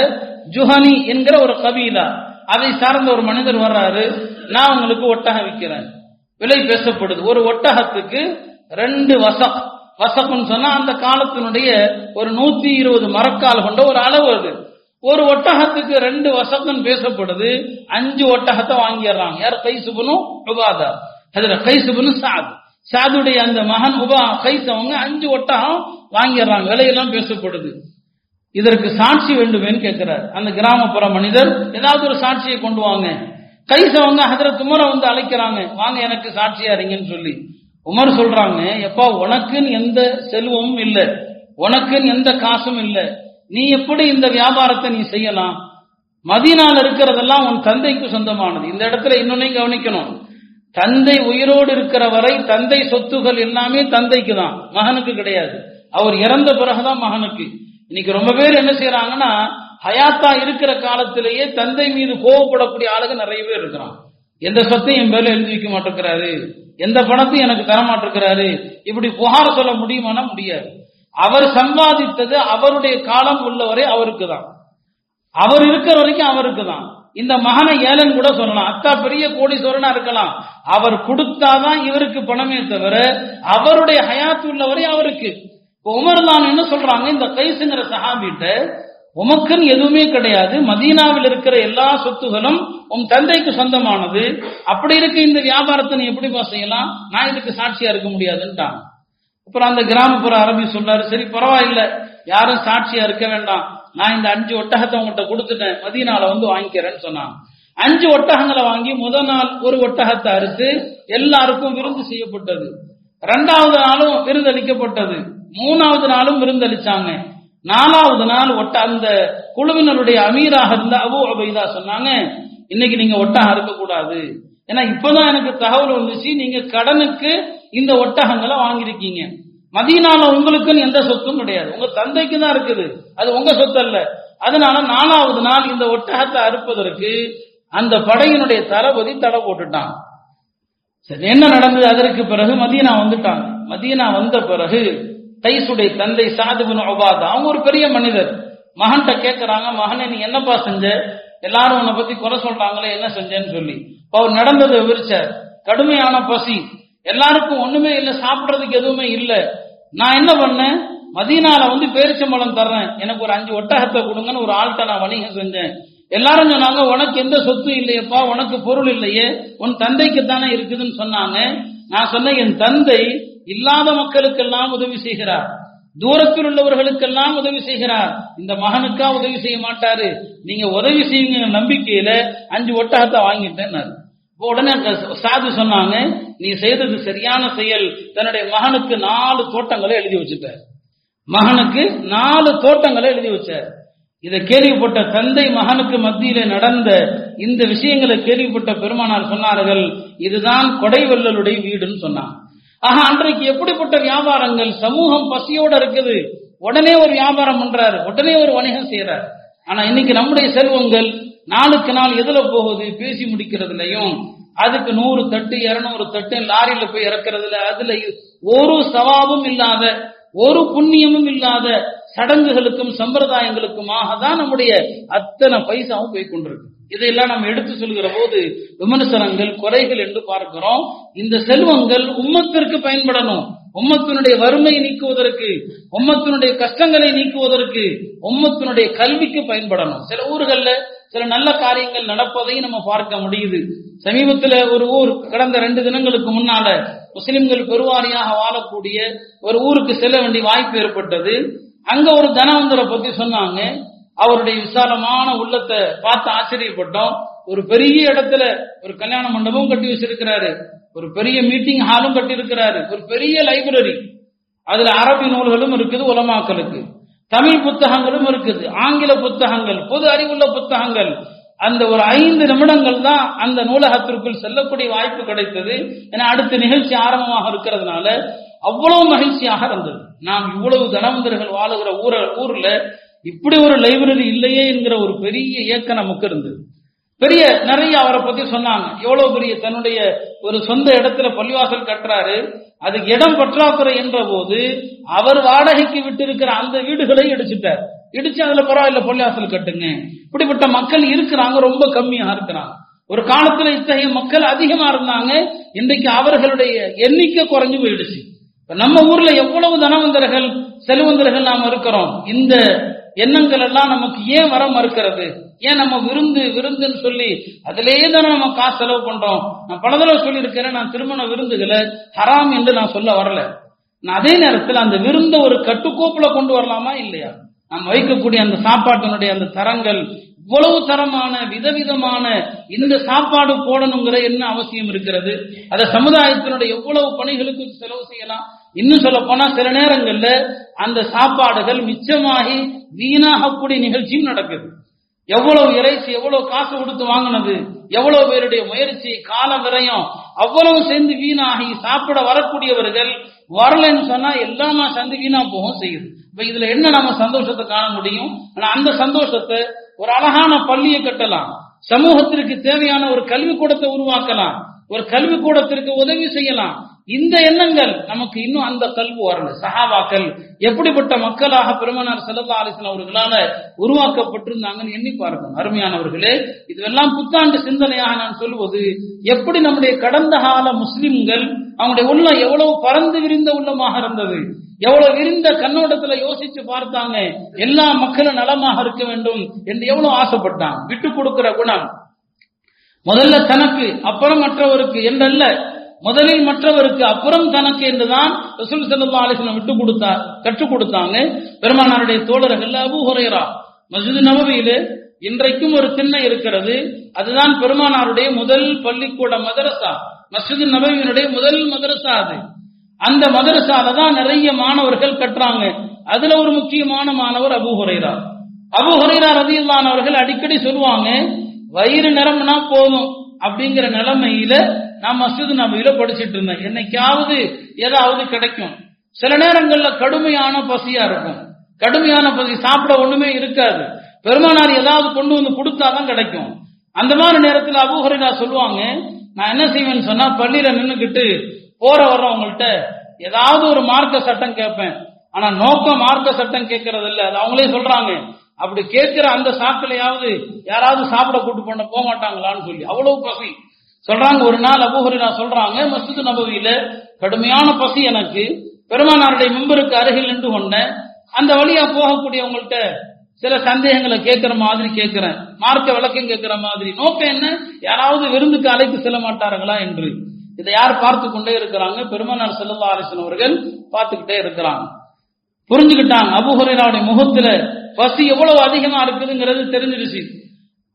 A: ஜுஹனி என்கிற ஒரு கபீலா. அதை சார்ந்த ஒரு மனிதர் வர்றாரு. நான் உங்களுக்கு ஒட்டகம் விற்கிறேன் விலை பேசப்படுது. ஒரு ஒட்டகத்துக்கு ரெண்டு வசம் வசகுன்னு சொன்னா அந்த காலத்தினுடைய ஒரு நூத்தி இருபது மரக்கால் கொண்ட ஒரு அளவு அது. ஒரு ஒட்டகத்துக்கு ரெண்டு வசக்குன்னு பேசப்படுது. அஞ்சு ஒட்டகத்தை வாங்கிடுறாங்க. யார்? கைசுபனும் உபாதா. அதுல கைசுபனும் சாது. சாதுடைய அந்த மகன் உபா கைசவங்க அஞ்சு ஒட்டகம் வாங்கிடுறாங்க. விலையெல்லாம் பேசப்படுது. இதற்கு சாட்சி வேண்டுமேன்னு கேட்கிறார். அந்த கிராமப்புற மனிதர் ஏதாவது ஒரு சாட்சியை கொண்டு வாங்க. கைசவங்க ஹதரத் உமரை வந்து அழைக்கிறாங்க. வாங்க எனக்கு சாட்சியா இருங்கன்னு சொல்லி. உமர் சொல்றாங்க எப்பா உனக்குன்னு எந்த செல்வமும் இல்லை. உனக்குன்னு எந்த காசும் இல்லை. நீ எப்படி இந்த வியாபாரத்தை நீ செய்யலாம்? மதினால் இருக்கிறதெல்லாம் உன் தந்தைக்கு சொந்தமானது. இந்த இடத்துல இன்னொன்னையும் கவனிக்கணும். தந்தை உயிரோடு இருக்கிற வரை தந்தை சொத்துகள் எல்லாமே தந்தைக்கு தான். மகனுக்கு கிடையாது. அவர் இறந்த பிறகுதான் மகனுக்கு. இன்னைக்கு ரொம்ப பேர் என்ன செய்யறாங்கன்னா ஹயாத்தா இருக்கிற காலத்திலேயே தந்தை மீது கோவப்படக்கூடிய ஆளுங்க நிறைய பேர் இருக்கிறான் எந்த சொத்தையும் என் பேர்ல எழுதி வைக்க மாட்டேங்கிறாரு. எந்த பணத்தையும் எனக்கு தரமாட்டிருக்கிறாரு? இப்படி புகார் சொல்ல முடியுமானா முடியாது. அவர் சம்பாதித்தது அவருடைய காலம் உள்ளவரை அவருக்கு தான் அவர் இருக்கிற வரைக்கும் அவருக்கு தான் இந்த மகனை ஏலன் கூட சொல்லலாம். அத்தா பெரிய கோடீஸ்வரனா இருக்கலாம். அவர் கொடுத்தாதான் இவருக்கு பணமே தவிர அவருடைய ஹயாத்து உள்ளவரை அவருக்கு. உமர் என்ன சொல்றாங்க? இந்த கைசுங்கிற சஹாபிட்ட உமக்குன்னு எதுவுமே கிடையாது. மதீனாவில் இருக்கிற எல்லா சொத்துகளும் உன் தந்தைக்கு சொந்தமானது. அப்படி இருக்க இந்த வியாபாரத்தை நீ எப்படிப்பா செய்யலாம்? நான் இதுக்கு சாட்சியா இருக்க முடியாதுன்ட்டான். அப்புறம் அந்த கிராமப்புற அரபி சொன்னாரு சரி பரவாயில்ல. யாரும் சாட்சியா இருக்க வேண்டாம். நான் இந்த அஞ்சு ஒட்டகத்தை உங்கள்கிட்ட கொடுத்துட்டேன். மதீனால வந்து வாங்கிக்கிறேன்னு சொன்னான். அஞ்சு ஒட்டகங்களை வாங்கி முதல் நாள் ஒரு ஒட்டகத்தை அறுத்து எல்லாருக்கும் விருந்து செய்யப்பட்டது. ரெண்டாவது நாளும் விருந்தளிக்கப்பட்டது. மூணாவது நாளும் விருந்தளிச்சாங்க. நாலாவது நாள் ஒட்ட அந்த குழுவினருடைய அமீராக இருந்த அபு அபைதா சொன்னாங்க இன்னைக்கு நீங்க ஒட்டகம் அறுக்கக்கூடாது. ஏன்னா இப்பதான் எனக்கு தகவல் வந்துச்சு நீங்க கடனுக்கு இந்த ஒட்டகங்களை வாங்கியிருக்கீங்க. மதியனால உங்களுக்குன்னு எந்த சொத்தும் கிடையாது. உங்க தந்தைக்கு தான் இருக்குது. அது உங்க சொத்து அல்ல அதனால நாலாவது நாள் இந்த ஒட்டகத்தை அறுப்பதற்கு அந்த படையினுடைய தளபதி தடை போட்டுட்டான். சரி என்ன நடந்தது? அதற்கு பிறகு மதியனா வந்துட்டாங்க. மதியனா வந்த பிறகு தைசுடைய தந்தை சாதுபின் ஒபாதா அவங்க ஒரு பெரிய மனிதர். மகன்கிட்ட கேட்கறாங்க மகனே நீ என்னப்பா செஞ்ச? எல்லாரும் உன்னை பத்தி குறை சொல்றாங்களே என்ன செஞ்சேன்னு சொல்லி. அவர் நடந்ததை விவரிச்சார். கடுமையான பசி. எல்லாருக்கும் ஒண்ணுமே இல்லை சாப்பிடுறதுக்கு எதுவுமே இல்லை. நான் என்ன பண்ணேன்? மதீனால வந்து பேரிச்சம்பழம் தர்றேன். எனக்கு ஒரு அஞ்சு ஒட்டகத்தை கொடுங்கன்னு ஒரு ஆள்கிட்ட நான் வணிகம் செஞ்சேன். எல்லாரும் சொன்னாங்க உனக்கு எந்த சொத்து இல்லையப்பா உனக்கு பொருள் இல்லையே உன் தந்தைக்கு தானே இருக்குதுன்னு சொன்னாங்க. நான் சொன்னேன் என் தந்தை இல்லாத மக்களுக்கெல்லாம் உதவி செய்கிறார். தூரத்தில் உள்ளவர்களுக்கெல்லாம் உதவி செய்கிறார். இந்த மகனுக்கா உதவி செய்ய மாட்டாரு. நீங்க உதவி செய்யுங்க நம்பிக்கையில அஞ்சு ஒட்டகத்தை வாங்கிட்டேன்னாரு. இப்போ உடனே அந்த சாது சொன்னாங்க நீ செய்தது சரியான செயல். தன்னுடைய மகனுக்கு நாலு தோட்டங்களை எழுதி வச்சுட்டார். மகனுக்கு நாலு தோட்டங்களை எழுதி வச்சார். இதை கேள்விப்பட்ட தந்தை மகனுக்கு மத்தியில நடந்த இந்த விஷயங்களை கேள்விப்பட்ட பெருமானார் சொன்னார்கள் இதுதான் கொடைவல்லலுடைய வீடுன்னு சொன்னாங்க. ஆக அன்றைக்கு எப்படிப்பட்ட வியாபாரங்கள்? சமூகம் பசியோட இருக்குது. உடனே ஒரு வியாபாரம் பண்றாரு. உடனே ஒரு வணிகம் செய்யறாரு ஆனா இன்னைக்கு நம்முடைய செல்வங்கள் நாளுக்கு நாள் எதுல போகுது? பேசி முடிக்கிறதுலயும் அதுக்கு நூறு தட்டு இருநூறு தட்டு லாரியில போய் இறக்குறதுல அதுல ஒரு சவாபும் இல்லாத ஒரு புண்ணியமும் இல்லாத சடங்குகளுக்கும் சம்பிரதாயங்களுக்குமாக தான் நம்முடைய அத்தனை பைசாவும் போய் கொண்டிருக்கு. இதையெல்லாம் நம்ம எடுத்து சொல்கிற போது விமர்சனங்கள் குறைகள் என்று பார்க்கிறோம். இந்த செல்வங்கள் உம்மத்திற்கு பயன்படணும். உம்மத்தினுடைய வறுமையை நீக்குவதற்கு உம்மத்தினுடைய கஷ்டங்களை நீக்குவதற்கு உம்மத்தினுடைய கல்விக்கு பயன்படணும். சில ஊர்கள்ல சில நல்ல காரியங்கள் நடப்பதையும் நம்ம பார்க்க முடியுது. சமீபத்தில் ஒரு ஊர் கடந்த ரெண்டு தினங்களுக்கு முன்னால முஸ்லிம்கள் பெருவாரியாக வாழக்கூடிய ஒரு ஊருக்கு செல்ல வேண்டிய வாய்ப்பு ஏற்பட்டது. அங்க ஒரு தனவந்தரை பத்தி சொன்னாங்க. அவருடைய விசாலமான உள்ளத்தை பார்த்து ஆச்சரியப்பட்டோம். ஒரு பெரிய இடத்துல ஒரு கல்யாண மண்டபம் கட்டி வச்சிருக்கிறாரு ஒரு பெரிய மீட்டிங் ஹாலும் கட்டி இருக்கிறாரு ஒரு பெரிய லைப்ரரி அதுல அரபி நூல்களும் இருக்குது உலமாக்களுக்கு. தமிழ் புத்தகங்களும் இருக்குது. ஆங்கில புத்தகங்கள் பொது அறிவுள்ள புத்தகங்கள். அந்த ஒரு ஐந்து நிமிடங்கள் தான் அந்த நூலகத்திற்குள் செல்லக்கூடிய வாய்ப்பு கிடைத்தது. ஏன்னா அடுத்த நிகழ்ச்சி ஆரம்பமாக இருக்கிறதுனால அவ்வளவு மகிழ்ச்சியாக இருந்தது. நாம் இவ்வளவு தனவந்தர்கள் வாழுகிற ஊர ஊர்ல இப்படி ஒரு லைப்ரரி இல்லையே என்கிற ஒரு பெரிய இயக்கம் நமக்கு இருந்தது. பெரிய நிறைய அவரை பத்தி சொன்னாங்க. எவ்வளவு பெரிய தன்னுடைய ஒரு சொந்த இடத்துல பள்ளிவாசல் கட்டுறாரு. அதுக்கு இடம் பற்றாக்குறை என்ற போது அவர் வாடகைக்கு விட்டு இருக்கிற அந்த வீடுகளை இடிச்சுட்டார். இடிச்சு அதுல பரவாயில்ல பள்ளிவாசல் கட்டுங்க. இப்படிப்பட்ட மக்கள் இருக்கிறாங்க ரொம்ப கம்மியா இருக்கிறாங்க. ஒரு காலத்துல இத்தகைய மக்கள் அதிகமா இருந்தாங்க. இன்றைக்கு அவர்களுடைய எண்ணிக்கை குறைஞ்சு போயிடுச்சு. நம்ம ஊர்ல எவ்வளவு தனவந்தர்கள் செல்வந்தர்கள் நாம் இருக்கிறோம். இந்த எண்ணங்கள் எல்லாம் நமக்கு ஏன் வர மறுக்கிறது? ஏன் நம்ம விருந்து விருந்துன்னு சொல்லி அதிலேயே தானே நம்ம காசு செலவு பண்றோம்? நான் பல தடவை சொல்லியிருக்கிறேன் நான் திருமண விருந்துகளை ஹராம் என்று நான் சொல்ல வரல. நான் அதே நேரத்தில் அந்த விருந்த ஒரு கட்டுக்கோப்புல கொண்டு வரலாமா இல்லையா? நம்ம வைக்கக்கூடிய அந்த சாப்பாட்டினுடைய அந்த தரங்கள் இவ்வளவு தரமான விதவிதமான இந்த சாப்பாடு போடணுங்கிற என்ன அவசியம் இருக்கிறது? அதை சமுதாயத்தினுடைய எவ்வளவு பணிகளுக்கு செலவு செய்யலாம்? இன்னும் சொல்ல போனா சில நேரங்கள்ல அந்த சாப்பாடுகள் மிச்சமாகி வீணாகக்கூடிய நிகழ்ச்சியும் நடக்குது. எவ்வளவு இறைச்சி எவ்வளவு காசு கொடுத்து வாங்கினது எவ்வளவு பேருடைய முயற்சி கால விரயம் அவ்வளவு சேர்ந்து வீணாகி சாப்பிட வரக்கூடியவர்கள் வரலன்னு சொன்னா எல்லாமே சேர்ந்து வீணா போகும் செய்யுது. இப்ப இதுல என்ன நம்ம சந்தோஷத்தை காண முடியும்? ஆனா அந்த சந்தோஷத்தை ஒரு அழகான பள்ளியை கட்டலாம். சமூகத்திற்கு தேவையான ஒரு கல்விக்கூடத்தை உருவாக்கலாம். ஒரு கல்விக்கூடத்திற்கு உதவி செய்யலாம். இந்த எண்ணங்கள் நமக்கு இன்னும் அந்த கல்வி வரணும். சஹாபாக்கள் எப்படிப்பட்ட மக்களாக பெருமனார் செல்லல்லா அலிசன் அவர்களால உருவாக்கப்பட்டிருந்தாங்கன்னு எண்ணி பாருங்கள். அருமையானவர்களே இதுவெல்லாம் புத்தாண்டு சிந்தனையாக நான் சொல்வது எப்படி நம்முடைய கடந்த கால முஸ்லிம்கள் அவங்களுடைய உள்ளம் எவ்வளவு பறந்து விரிந்த உள்ளமாக இருந்தது? எவ்வளவு விரிந்த கண்ணோட்டத்துல யோசிச்சு பார்த்தாங்க எல்லா மக்களும் நலமாக இருக்க வேண்டும் என்று எவ்வளவு ஆசைப்பட்டான். விட்டு கொடுக்கிற குணம். முதல்ல தனக்கு அப்புறம் மற்றவருக்கு என்றல்ல முதலில் மற்றவருக்கு அப்புறம் தனக்கு என்றுதான் ரசூல் சல்லா அலிஸ்லாம் விட்டு கொடுத்தா கற்றுக் கொடுத்தாங்க. பெருமானாருடைய தோழர்கள் அபு ஹுரேரா மஸ்ஜித் நபவியில இன்றைக்கும் ஒரு திண்ணை இருக்கிறது. அதுதான் பெருமானாருடைய முதல் பள்ளிக்கூட மதரசா மஸ்ஜித் நபவியினுடைய முதல் மதரசா அது. அந்த மதரசால தான் நிறைய மாணவர்கள் கட்டுறாங்க அதுல ஒரு முக்கியமான மாணவர் அபு ஹுரைரா. அபு ஹுரைரா ரதியுல்லான் அவர்கள் அடிக்கடி சொல்லுவாங்க வயிறு நிரம்பினா போதும் அப்படிங்கிற நிலைமையில நான் மஸ்ஜித் நபியில படிச்சிட்டு இருந்தேன். என்னைக்காவது ஏதாவது கிடைக்கும். சில நேரங்கள்ல கடுமையான பசியா இருக்கும். கடுமையான பசி சாப்பிட ஒண்ணுமே இருக்காது. பெருமானார் ஏதாவது கொண்டு வந்து கொடுத்தாதான் கிடைக்கும். அந்த மாதிரி நேரத்தில் அபூஹரிடா சொல்லுவாங்க நான் என்ன செய்வேன்னு சொன்னா பள்ளியில நின்னுக்கிட்டு போற வர்றவங்கள்ட்ட ஏதாவது ஒரு மார்க்க சட்டம் கேட்பேன் ஆனா நோக்கம் மார்க்க சட்டம் கேட்கறது இல்ல. அது அவங்களே சொல்றாங்க. அப்படி கேட்கிற அந்த சாக்கிலையாவது யாராவது சாப்பிட கூட்டு பண்ண போக மாட்டாங்களான்னு சொல்லி. அவ்வளவு பசி. சொல்றாங்க ஒரு நாள் அபூஹரிடா சொல்றாங்க மஸ்ஜித் நபவியில கடுமையான பசி எனக்கு. பெருமானாருடைய மெம்பருக்கு அருகில் நின்று கொண்டேன். அந்த வழியா போகக்கூடியவங்கள்ட்ட சில சந்தேகங்களை கேட்கிற மாதிரி கேட்கிறேன் மார்க்க விளக்கம் கேட்கிற மாதிரி. நோக்கம் என்ன? யாராவது விருந்துக்கு அழைத்து செல்ல மாட்டார்களா? என்று. இதை யார் பார்த்து கொண்டே இருக்கிறாங்க? பெருமனார் செல்லல்லா அலிசன் அவர்கள் பார்த்துக்கிட்டே இருக்கிறாங்க. புரிஞ்சுக்கிட்டாங்க. அபுஹுரைராவுடைய முகத்துல பசி எவ்வளவு அதிகமா இருக்குதுங்கிறது தெரிஞ்சிருச்சு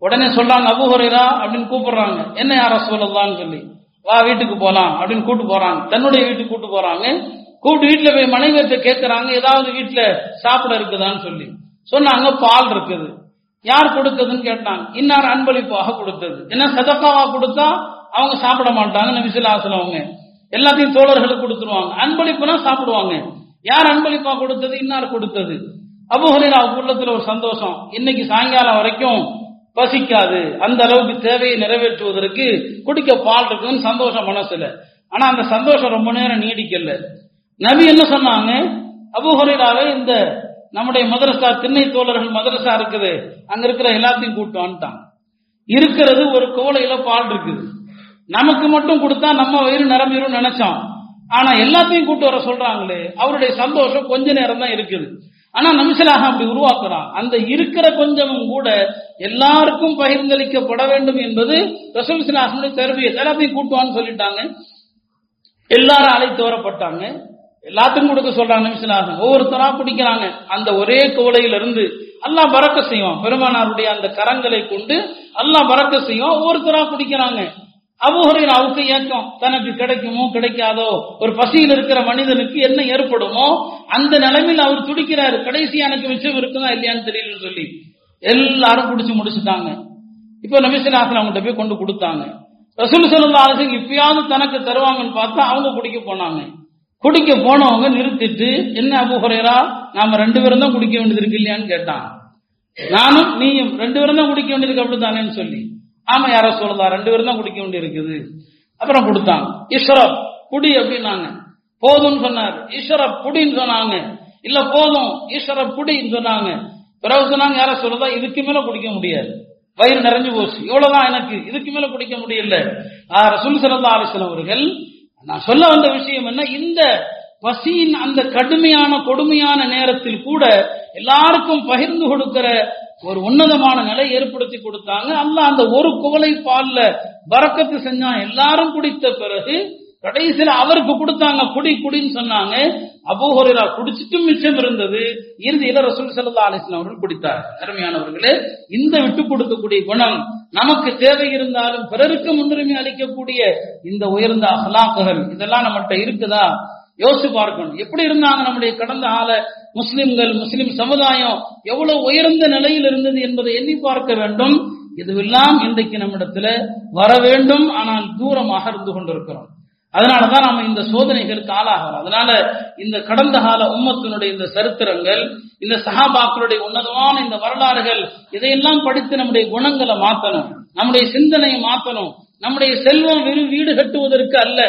A: உடனே சொல்றாங்க அபுஹுரைரா அப்படின்னு கூப்பிடுறாங்க. என்ன யார சொல்லலாம்னு சொல்லி? வா வீட்டுக்கு போலாம் அப்படின்னு கூட்டு போறாங்க. தன்னுடைய வீட்டுக்கு கூட்டு போறாங்க. கூப்பிட்டு வீட்டுல போய் மனைவியத்தை கேட்கறாங்க ஏதாவது வீட்டுல சாப்பிட இருக்குதான்னு சொல்லி. சொன்னாங்க பால் இருக்குது. யார் கொடுத்ததுன்னு கேட்டாங்க. இன்னார் அன்பளிப்பாக கொடுத்தது. என்ன சதக்காவா கொடுத்தா? அவங்க சாப்பிட மாட்டாங்க நபிசுல்லா அவங்க. எல்லாத்தையும் தோழர்களுக்கு கொடுத்துருவாங்க. அன்பளிப்புனா சாப்பிடுவாங்க. யார் அன்பளிப்பா கொடுத்தது? இன்னார் கொடுத்தது? அபுஹரீரா உள்ளத்துல ஒரு சந்தோஷம். இன்னைக்கு சாயங்காலம் வரைக்கும் பசிக்காது. அந்த அளவுக்கு தேவையை நிறைவேற்றுவதற்கு குடிக்க பால் இருக்குன்னு சந்தோஷம் மனசுல. ஆனா அந்த சந்தோஷம் ரொம்ப நேரம் நீடிக்கல. நபி என்ன சொன்னாங்க? அபுஹரீராவே இந்த நம்முடைய மதரசா திண்ணை தோழர்கள் மதரசா இருக்குது. அங்க இருக்கிற எல்லாத்தையும் கூட்டு வந்துட்டான் இருக்கிறது ஒரு கோலையில பால் இருக்குது. நமக்கு மட்டும் கொடுத்தா நம்ம வயிறு நிரம்பிடும் நினைச்சோம். ஆனா எல்லாத்தையும் கூட்டு வர சொல்றாங்களே அவருடைய சந்தோஷம் கொஞ்ச நேரம் தான் இருக்குது. ஆனா நமிசலாக அப்படி உருவாக்குறான். அந்த இருக்கிற கொஞ்சமும் கூட எல்லாருக்கும் பகிர்ந்தளிக்கப்பட வேண்டும் என்பது ரசூல் சிலாசனுடைய தருவியை எல்லாத்தையும் கூட்டுவான்னு சொல்லிட்டாங்க. எல்லாரும் அழைத்து வரப்பட்டாங்க. எல்லாத்துக்கும் கொடுக்க சொல்றாங்க நபிசுல்லாசன் ஒவ்வொருத்தரா பிடிக்கிறாங்க. அந்த ஒரே குவளையிலிருந்து அல்லாஹ் பறக்க செய்வான். பெருமானாருடைய அந்த கரங்களை கொண்டு அல்லாஹ் பறக்க செய்வான். ஒவ்வொருத்தரா பிடிக்கிறாங்க. அபுஹரின் அவுக்கு ஏக்கம் தனக்கு கிடைக்குமோ கிடைக்காதோ ஒரு பசியில் இருக்கிற மனிதனுக்கு என்ன ஏற்படுமோ அந்த நிலைமையில் அவர் துடிக்கிறாரு. கடைசி எனக்கு மிச்சம் இருக்குதா இல்லையான்னு தெரியலன்னு சொல்லி. எல்லாரும் குடிச்சு முடிச்சுட்டாங்க. இப்ப நபிசுல்லாசன் அவங்ககிட்ட போய் கொண்டு கொடுத்தாங்க. ரசூல் சல்லா அலிசன் இப்பயாவது தனக்கு தருவாங்கன்னு பார்த்தா அவங்க குடிக்க போனாங்க. குடிக்க போனவங்க நிறுத்திட்டு என்ன அபுஹரேரா நாம ரெண்டு பேரும் தான் குடிக்க வேண்டியது இருக்கு இல்லையான்னு கேட்டான். நானும் நீயும் ரெண்டு பேரும் தான் குடிக்க வேண்டியது அப்படித்தானேன்னு சொல்லி. ஆமா யாரோ சொல்லலாம் ரெண்டு பேரும் தான் குடிக்க வேண்டி இருக்குது அப்புறம் கொடுத்தாங்க. ஈஸ்வரப் குடி அப்படின்னாங்க. போதும்னு சொன்னார். ஈஸ்வரப் புடின்னு சொன்னாங்க. இல்ல போதும். ஈஸ்வரப் புடின்னு சொன்னாங்க. பிறகு சொன்னாங்க யாரோ சொல்லதா இதுக்கு மேல குடிக்க முடியாது. வயிறு நிறைஞ்சு போச்சு. இவ்வளவுதான் எனக்கு. இதுக்கு மேல குடிக்க முடியல. ரசூல் சிறந்த அலிஸ்லாம் அவர்கள் நான் சொல்ல வந்த விஷயம் என்ன? இந்த பசியின் அந்த கடுமையான கொடுமையான நேரத்தில் கூட எல்லாருக்கும் பகிர்ந்து கொடுக்கிற ஒரு உன்னதமான நிலை ஏற்படுத்தி கொடுத்தாங்க. அல்ல அந்த ஒரு குவளை பால்ல பறக்கத்து செஞ்சான் எல்லாரும் குடித்த பிறகு கடைசியில் அவருக்கு கொடுத்தாங்க. குடி குடின்னு சொன்னாங்க. அபோஹரா குடிச்சிட்டும் மிச்சம் இருந்தது. இறுதியில ரசூல் சல்லா அலிஸ்லாம் அவர்கள் குடித்தார். அருமையானவர்களே இந்த விட்டு கொடுக்கக்கூடிய குணம் நமக்கு தேவை இருந்தாலும் பிறருக்கு முன்னுரிமை அளிக்கக்கூடிய இந்த உயர்ந்த அகலாக்குகள் இதெல்லாம் நம்மகிட்ட இருக்குதா? யோசிச்சு பார்க்கணும். எப்படி இருந்தாங்க நம்முடைய கடந்த கால முஸ்லிம்கள் முஸ்லிம் சமுதாயம்? எவ்வளவு உயர்ந்த நிலையில் இருந்தது என்பதை எண்ணி பார்க்க வேண்டும். இதுவெல்லாம் இன்றைக்கு நம்மிடத்துல வர வேண்டும். ஆனால் தூரமாக இருந்து கொண்டிருக்கிறோம். அதனாலதான் நம்ம இந்த சோதனைகளுக்கு ஆளாகிறோம் அதனால இந்த கடந்த கால உம்மத்தினுடைய இந்த சரித்திரங்கள் இந்த சஹாபாக்களுடைய உன்னதமான இந்த வரலாறுகள் இதையெல்லாம் படித்து நம்முடைய குணங்களை மாத்தணும். நம்முடைய சிந்தனையை மாத்தணும். நம்முடைய செல்வம் வெறும் வீடு கட்டுவதற்கு அல்ல.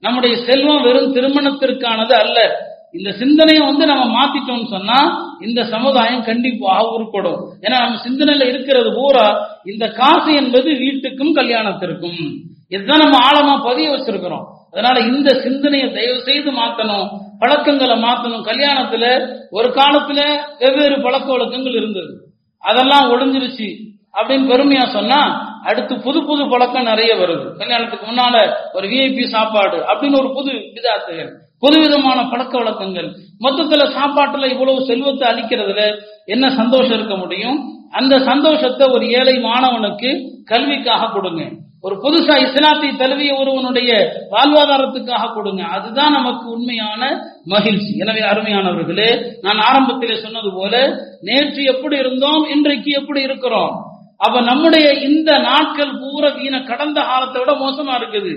A: நம்முடைய செல்வம் வெறும் திருமணத்திற்கானது அல்ல. இந்த சிந்தனையை வந்து நம்ம மாத்திட்டோம்னு சொன்னா இந்த சமுதாயம் கண்டிப்பாக உருப்படும். ஏன்னா நம்ம சிந்தனையில இருக்கிறது பூரா இந்த காசு என்பது வீட்டுக்கும் கல்யாணத்திற்கும். இதுதான் நம்ம ஆழமா பதிய வச்சிருக்கிறோம். அதனால இந்த சிந்தனையை தயவு செய்து மாத்தணும். பழக்கங்களை மாத்தணும். கல்யாணத்துல ஒரு காலத்துல வெவ்வேறு பழக்க வழக்கங்கள் இருந்தது. அதெல்லாம் ஒளிஞ்சிருச்சு அப்படின்னு பெருமையா சொன்னா அடுத்து புது புது பழக்கம் நிறைய வருது. கல்யாணத்துக்கு முன்னால ஒரு விஐபி சாப்பாடு அப்படின்னு ஒரு புது விதாத்துகள் புதுவிதமான பழக்க வழக்கங்கள். மொத்தத்துல சாப்பாட்டுல இவ்வளவு செல்வத்தை அளிக்கிறதுல என்ன சந்தோஷம் இருக்க முடியும்? அந்த சந்தோஷத்தை ஒரு ஏழை மாணவனுக்கு கல்விக்காக கொடுங்க. ஒரு புதுசா இஸ்லாத்தை தழுவிய ஒருவனுடைய வாழ்வாதாரத்துக்காக கொடுங்க. அதுதான் நமக்கு உண்மையான மகிழ்ச்சி. எனவே அருமையானவர்களே நான் ஆரம்பத்திலே சொன்னது போல நேற்று எப்படி இருந்தோம் இன்றைக்கு எப்படி இருக்கிறோம்? அப்ப நம்முடைய இந்த நாட்கள் பூரா வீண கடந்த காலத்தை விட மோசமா இருக்குது.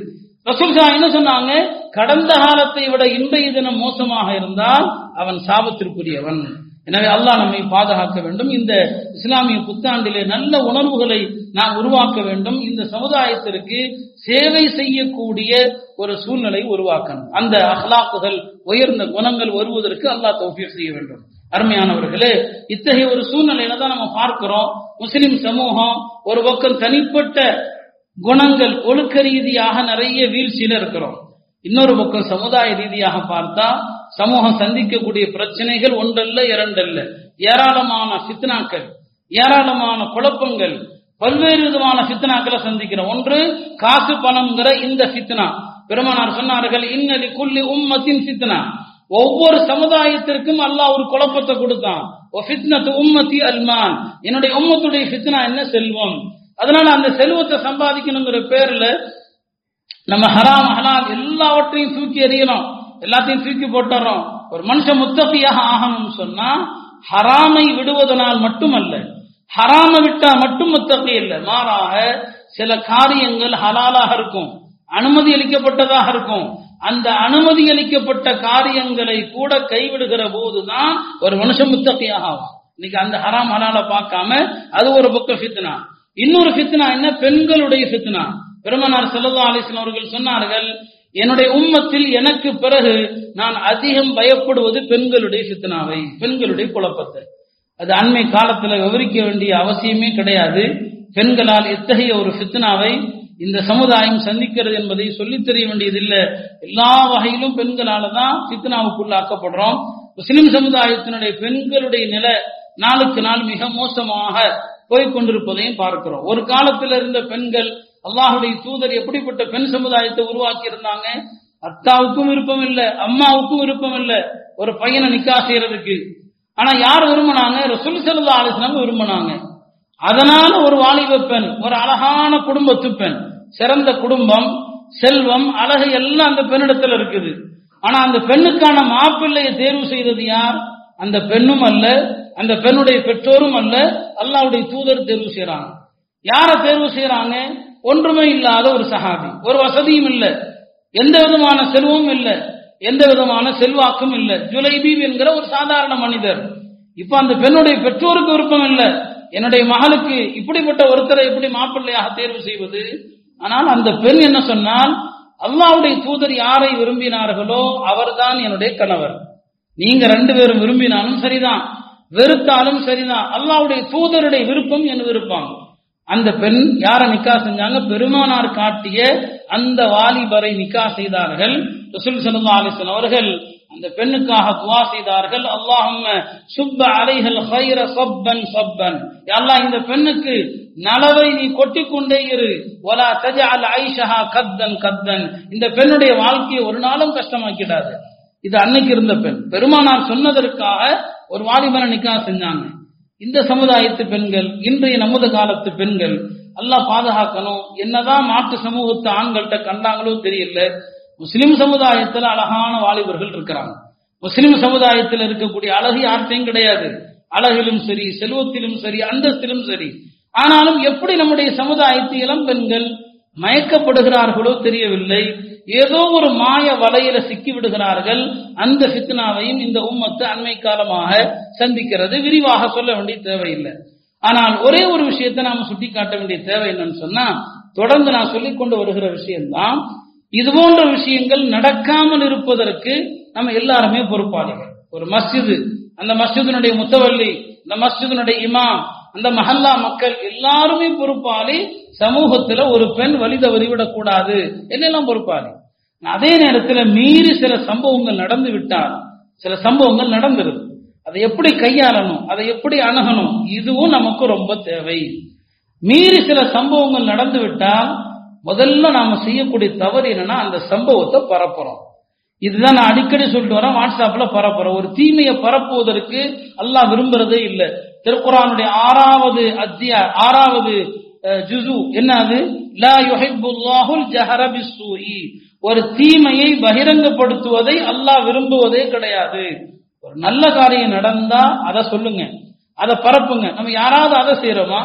A: ரசூல்சா என்ன சொன்னாங்க? கடந்த காலத்தை விட இன்றைய தினம் மோசமாக இருந்தால் அவன் சாபத்திற்குரியவன். எனவே அல்லாஹ் நம்மை பாதுகாக்க வேண்டும். இந்த இஸ்லாமிய புத்தாண்டிலே நல்ல உணர்வுகளை நாம் உருவாக்க வேண்டும். இந்த சமுதாயத்திற்கு சேவை செய்யக்கூடிய ஒரு சூழ்நிலை உருவாக்கணும். அந்த அஹ்லாக்குகள் உயர்ந்த குணங்கள் வருவதற்கு அல்லாஹ் தௌஃபீக் செய்ய வேண்டும். அருமையானவர்களே இத்தகைய ஒரு சூழ்நிலையில தான் நம்ம பார்க்கிறோம். முஸ்லிம் சமூகம் ஒரு பக்கம் தனிப்பட்ட குணங்கள் ஒழுக்க ரீதியாக நிறைய வீழ்ச்சியில இருக்கிறோம். இன்னொரு பக்கம் சமுதாய ரீதியாக பார்த்தா சமூகம் சந்திக்கக்கூடிய பிரச்சனைகள் ஒன்றல்ல இரண்டல்ல. ஏராளமான சித்னாக்கள் ஏராளமான குழப்பங்கள் பல்வேறு விதமான சித்தனாக்களை சந்திக்கிறோம். ஒன்று காசு பணம்ங்கிற இந்த சித்தனா பெருமானார் சொன்னார்கள் இன்னலி குள்ளி உம்மத்தின் சித்தனா ஒவ்வொரு சமுதாயத்திற்கும் அல்லாஹ் ஒரு குழப்பத்தை கொடுத்தான். உம்மத்தி அல்மான். என்னுடைய உம்மத்துடைய ஃபித்னா என்ன? செல்வம். அதனால அந்த செல்வத்தை சம்பாதிக்கணுங்கிற பேர்ல நம்ம ஹராம் ஹலால் எல்லாவற்றையும் தூக்கி எறியணும். எல்லாத்தையும் தூக்கி போட்டுறோம். ஒரு மனுஷன் முத்தகையாக ஆகணும்னு சொன்னா ஹராமை விடுவதனால் மட்டுமல்ல ஹராம விட்டா மட்டும் முத்தகை இல்லை. மாறாக சில காரியங்கள் ஹலாலாக இருக்கும். அனுமதி அளிக்கப்பட்டதாக இருக்கும். அந்த அனுமதி அளிக்கப்பட்ட காரியங்களை கூட கைவிடுகிற போதுதான் ஒரு மனுஷன் முத்தகையாக இன்னைக்கு அந்த ஹராம் ஹலால பார்க்காம அது ஒரு பக்கம் ஃபித்னா. இன்னொரு ஃபித்னா என்ன? பெண்களுடைய ஃபித்னா. பெருமனார் செல்லா அலிஸ்லாம் அவர்கள் சொன்னார்கள் என்னுடைய உம்மத்தில் எனக்கு பிறகு நான் அதிகம் பயப்படுவது பெண்களுடைய ஃபித்னாவை பெண்களுடைய குழப்பத்தை. அது அண்மை காலத்துல விவரிக்க வேண்டிய அவசியமே கிடையாது. பெண்களால் எத்தகைய ஒரு ஃபித்னாவை இந்த சமுதாயம் சந்திக்கிறது என்பதை சொல்லி தெரிய வேண்டியதில்லை. எல்லா வகையிலும் பெண்களால தான் ஃபித்னாவுக்குள்ளாக்கப்படுறோம். முஸ்லிம் சமுதாயத்தினுடைய பெண்களுடைய நிலை நாளுக்கு நாள் மிக மோசமாக போய்கொண்டிருப்பதையும் பார்க்கிறோம். ஒரு காலத்தில் இருந்த பெண்கள் அல்லாஹுடைய தூதர் எப்படிப்பட்ட பெண் சமுதாயத்தை உருவாக்கி இருந்தாங்க அத்தாவுக்கும் விருப்பம் இல்லை அம்மாவுக்கும் விருப்பம் இல்லை ஒரு பையனை நிக்கா செய்யறதுக்கு. ஆனா யார் விரும்பினாங்க? ரசூல் செல்லா ஆலோசனாங்க விரும்பினாங்க. அதனால ஒரு வாலிப பெண் ஒரு அழகான குடும்பத்து பெண் சிறந்த குடும்பம் செல்வம் அழகு எல்லாம் அந்த பெண்ணிடத்தில் இருக்குது. ஆனா அந்த பெண்ணுக்கான மாப்பிள்ளையை தேர்வு செய்தது யார்? அந்த பெண்ணும் அல்ல அந்த பெண்ணுடைய பெற்றோரும் அல்ல அல்லாவுடைய தூதர் தேர்வு செய்யறாங்க யார தேர்வு செய்யறாங்க ஒன்றுமே இல்லாத ஒரு சஹாபி. ஒரு வசதியும் இல்லை. எந்த விதமான செல்வமும் இல்லை. எந்த விதமான செல்வாக்கும் இல்லை. ஜுலைபீப் என்கிற ஒரு சாதாரண மனிதர். இப்ப அந்த பெண்ணுடைய பெற்றோருக்கு விருப்பம் இல்லை. என்னுடைய மகளுக்கு இப்படிப்பட்ட ஒருத்தரை எப்படி மாப்பிள்ளையாக தேர்வு செய்வது? ஆனால் அந்த பெண் என்ன சொன்னால் அல்லாவுடைய தூதர் யாரை விரும்பினார்களோ அவர்தான் என்னுடைய கணவர். நீங்க ரெண்டு பேரும் விரும்பினாலும் சரிதான். வெறுத்தாலும் சரிதான். அல்லாவுடைய தூதருடைய விருப்பம் என் விருப்பம் அந்த பெண் யார நிக்கா செஞ்சாங்க? பெருமானார் காட்டிய அந்த வாலிபரை நிக்கா செய்தார்கள். ரசூல் சல்லா அலிஸ்லாம் அவர்கள் அந்த பெண்ணுக்காக துவா செய்தார்கள் அல்லாஹும்ம சுப்ப அலைகள் ஹைர சப்பன் சப்பன். அல்லாஹ் இந்த பெண்ணுக்கு நலவை நீ கொட்டிக்கொண்டே இரு. ஒலா தஜஅல் ஐஷஹா கத்தன் கத்தன். இந்த பெண்ணுடைய வாழ்க்கையை ஒரு நாளும் கஷ்டமாக்கிடாது. இது அன்னைக்கு இருந்த பெண். பெருமானார் சொன்னதற்காக ஒரு வாலிபனை நிக்கா செஞ்சாங்க. இந்த சமுதாயத்து பெண்கள் இன்றைய நமது காலத்து பெண்கள் எல்லாம் பாதுகாக்கணும். என்னதான் நாட்டு சமூகத்து ஆண்கள்கிட்ட கண்டாங்களோ தெரியல. முஸ்லிம் சமுதாயத்துல அழகான வாலிபர்கள் இருக்கிறாங்க. முஸ்லிம் சமுதாயத்தில் இருக்கக்கூடிய அழகு யார்த்தையும் கிடையாது. அழகிலும் சரி செல்வத்திலும் சரி அந்தஸ்திலும் சரி. ஆனாலும் எப்படி நம்முடைய சமுதாயத்து இளம் பெண்கள் மயக்கப்படுகிறார்களோ தெரியவில்லை. ஏதோ ஒரு மாய வலையில சிக்கி விடுகிறார்கள். அந்த சித்தனாவையும் இந்த உம்மத்து அண்மை காலமாக சந்திக்கிறது. விரிவாக சொல்ல வேண்டிய தேவையில்லை. ஆனால் ஒரே ஒரு விஷயத்தை நாம சுட்டி காட்ட வேண்டிய தேவை என்னன்னு சொன்னா தொடர்ந்து நான் சொல்லிக் கொண்டு வருகிற விஷயம்தான் இது போன்ற விஷயங்கள் நடக்காமல் இருப்பதற்கு நம்ம எல்லாருமே பொறுப்பாளிகள் ஒரு மஸ்ஜிது அந்த மஸ்ஜிதினுடைய முத்தவல்லி இந்த மஸ்ஜிதினுடைய இமாம் அந்த மஹல்லா மக்கள் எல்லாருமே பொறுப்பாளி. சமூகத்துல ஒரு பெண் வழி தவறிவிடக் கூடாது என்னெல்லாம் பொறுப்பாளி? அதே நேரத்தில் மீறி சில சம்பவங்கள் நடந்து விட்டால் சில சம்பவங்கள் நடந்துருது அதை எப்படி கையாளணும்? அதை எப்படி அணுகணும்? இதுவும் நமக்கு ரொம்ப தேவை. மீறி சில சம்பவங்கள் நடந்து விட்டால் முதல்ல நாம செய்யக்கூடிய தவறு என்னன்னா அந்த சம்பவத்தை பரப்புறோம். இதுதான் நான் அடிக்கடி சொல்லிட்டு வரேன் வாட்ஸ்அப்ல பரப்புறோம். ஒரு தீமையை பரப்புவதற்கு அல்லாஹ் விரும்புறதே இல்லை. திருக்குறானுடைய ஆறாவது அத்தியா ஆறாவது ஜுசு. என்ன அது? லா யுஹிப்புல்லாஹுல் ஜஹர பிஸ்ஸூஇ. ஒரு தீமையை பகிரங்கப்படுத்துவதை அல்லாஹ் விரும்புவதே கிடையாது. ஒரு நல்ல காரியம் நடந்தா அதை சொல்லுங்க. அதை பரப்புங்க. நம்ம யாராவது அதை செய்யறோமா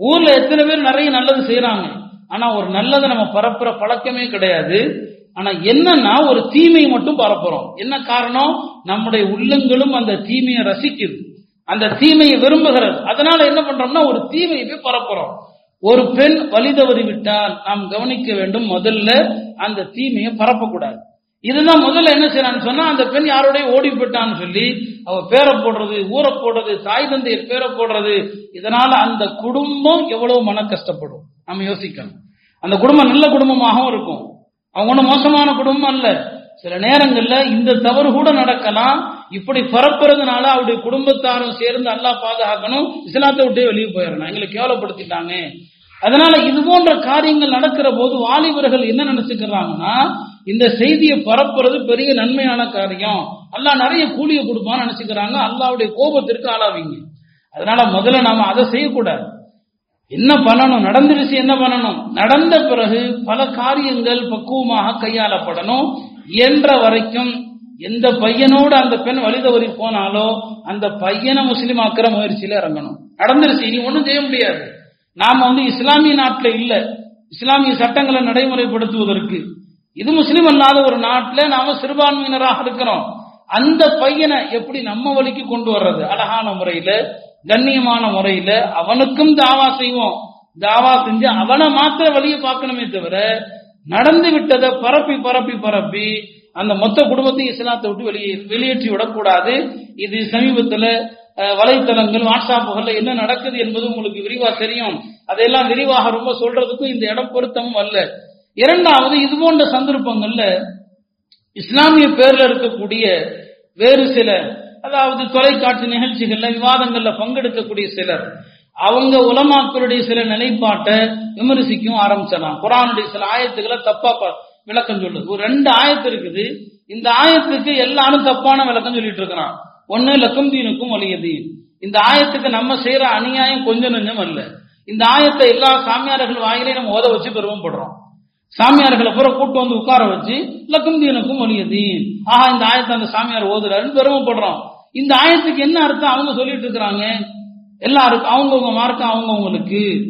A: ஊர்ல எத்தனை பேர் நிறைய நல்லது செய்யறாங்க ஆனா ஒரு நல்லதை நம்ம பரப்புற பழக்கமே கிடையாது. ஆனா என்னன்னா ஒரு தீமையை மட்டும் பரப்புறோம். என்ன காரணம்? நம்முடைய உள்ளங்களும் அந்த தீமையை ரசிக்குது. அந்த தீமையை விரும்புகிறது. அதனால என்ன பண்றோம்னா ஒரு தீமையை போய் பரப்புறோம். ஒரு பெண் வழிதவறி விட்டால் நாம் கவனிக்க வேண்டும் முதல்ல அந்த தீமையை பரப்பக்கூடாது. இதுதான் முதல்ல என்ன செய்யறான்னு சொன்னா அந்த பெண் யாரோடய ஓடி போயிட்டான்னு சொல்லி அவ பேரை போடுறது ஊரை போடுறது தாய் தந்தையர் பேரை போடுறது இதனால அந்த குடும்பம் எவ்வளவு மன கஷ்டப்படும் நம்ம யோசிக்கணும். அந்த குடும்பம் நல்ல குடும்பமாகவும் இருக்கும். அவங்க ஒன்றும் மோசமான குடும்பம் அல்ல. சில நேரங்கள்ல இந்த தவறு கூட நடக்கலாம். இப்படி பரப்புறதுனால அவருடைய குடும்பத்தாரும் சேர்ந்து அல்லா பாதுகாக்கணும். இஸ்லாத்தை விட்டே வெளியே போயிடணும். எங்களை கேவலப்படுத்திட்டாங்க. அதனால இது போன்ற காரியங்கள் நடக்கிற போது வாலிபர்கள் என்ன நினைச்சுக்கிறாங்கன்னா இந்த செய்தியை பரப்புறது பெரிய நன்மையான காரியம். அல்லா நிறைய கூலியை கொடுப்பான்னு நினைச்சுக்கிறாங்க. அல்லாவுடைய கோபத்திற்கு ஆளாவீங்க. அதனால முதல்ல நாம அதை செய்யக்கூடாது. என்ன பண்ணணும்? நடந்துருச்சு என்ன பண்ணணும்? நடந்த பிறகு பல காரியங்கள் பக்குவமாக கையாளப்படணும் என்ற வரைக்கும் எந்த பையனோடு அந்த பெண் வழிதவறி போனாலோ அந்த பையனை முஸ்லீம் ஆக்கிற முயற்சியில இறங்கணும். நடந்துருச்சு. இனி ஒன்றும் செய்ய முடியாது. நாம வந்து இஸ்லாமிய நாட்டில் இல்ல. இஸ்லாமிய சட்டங்களை நடைமுறைப்படுத்துவதற்கு. இது முஸ்லீம் அல்லாத ஒரு நாட்டில் நாம சிறுபான்மையினராக இருக்கிறோம். அந்த பையனை எப்படி நம்ம வழிக்கு கொண்டு வர்றது? அழகான முறையில கண்ணியமான முறையில அவனுக்கும் தாவா செய்வோம். தாவா செஞ்சு அவனை மாத்திர வழியை பார்க்கணுமே தவிர நடந்து விட்டதை பரப்பி பரப்பி பரப்பி அந்த மொத்த குடும்பத்தையும் இஸ்லாத்தை விட்டு வெளியே வெளியேற்றி விடக்கூடாது. இது சமீபத்துல வலைத்தளங்கள் வாட்ஸ்அப்புகள்ல என்ன நடக்குது என்பது உங்களுக்கு விரிவா தெரியும். அதையெல்லாம் விரிவாக ரொம்ப சொல்றதுக்கும் இந்த இடம் பொருத்தமும் அல்ல. இரண்டாவது இது போன்ற சந்தர்ப்பங்கள்ல இஸ்லாமிய பேர்ல இருக்கக்கூடிய வேறு சில அதாவது தொலைக்காட்சி நிகழ்ச்சிகள்ல விவாதங்கள்ல பங்கெடுக்கக்கூடிய சிலர் அவங்க உலமாக்களுடைய சில நிலைப்பாட்டை விமர்சிக்கும் ஆரம்பிச்சிடலாம் குரானுடைய சில ஆயத்துக்களை தப்பா விளக்கம் சொல்லுது. ஒரு ரெண்டு ஆயத்து இருக்குது. இந்த ஆயத்துக்கு எல்லாரும் தப்பான விளக்கம் சொல்லிட்டு இருக்கிறான். ஒன்னு லக்கம் தீனுக்கும் வலியதீன் இந்த ஆயத்துக்கு நம்ம செய்யற அநியாயம் கொஞ்சம் நெஞ்சம் அல்ல. இந்த ஆயத்தை எல்லா சாமியார்கள் வாயிலையும் நம்ம ஓத வச்சு பெருமைப்படுறோம். சாமியார்களை பூரா கூட்டு வந்து உட்கார வச்சு லக்கும் தீனுக்கும் வலியதீன் ஆஹா இந்த ஆயத்தை அந்த சாமியார் ஓதுறாருன்னு பெருமைப்படுறோம். இந்த ஆயத்துக்கு என்ன அர்த்தம்? அவங்க சொல்லிட்டு இருக்கிறாங்க. எல்லாருக்கும் அவங்கவுங்க மார்க்கம் அவங்கவுங்களுக்கு.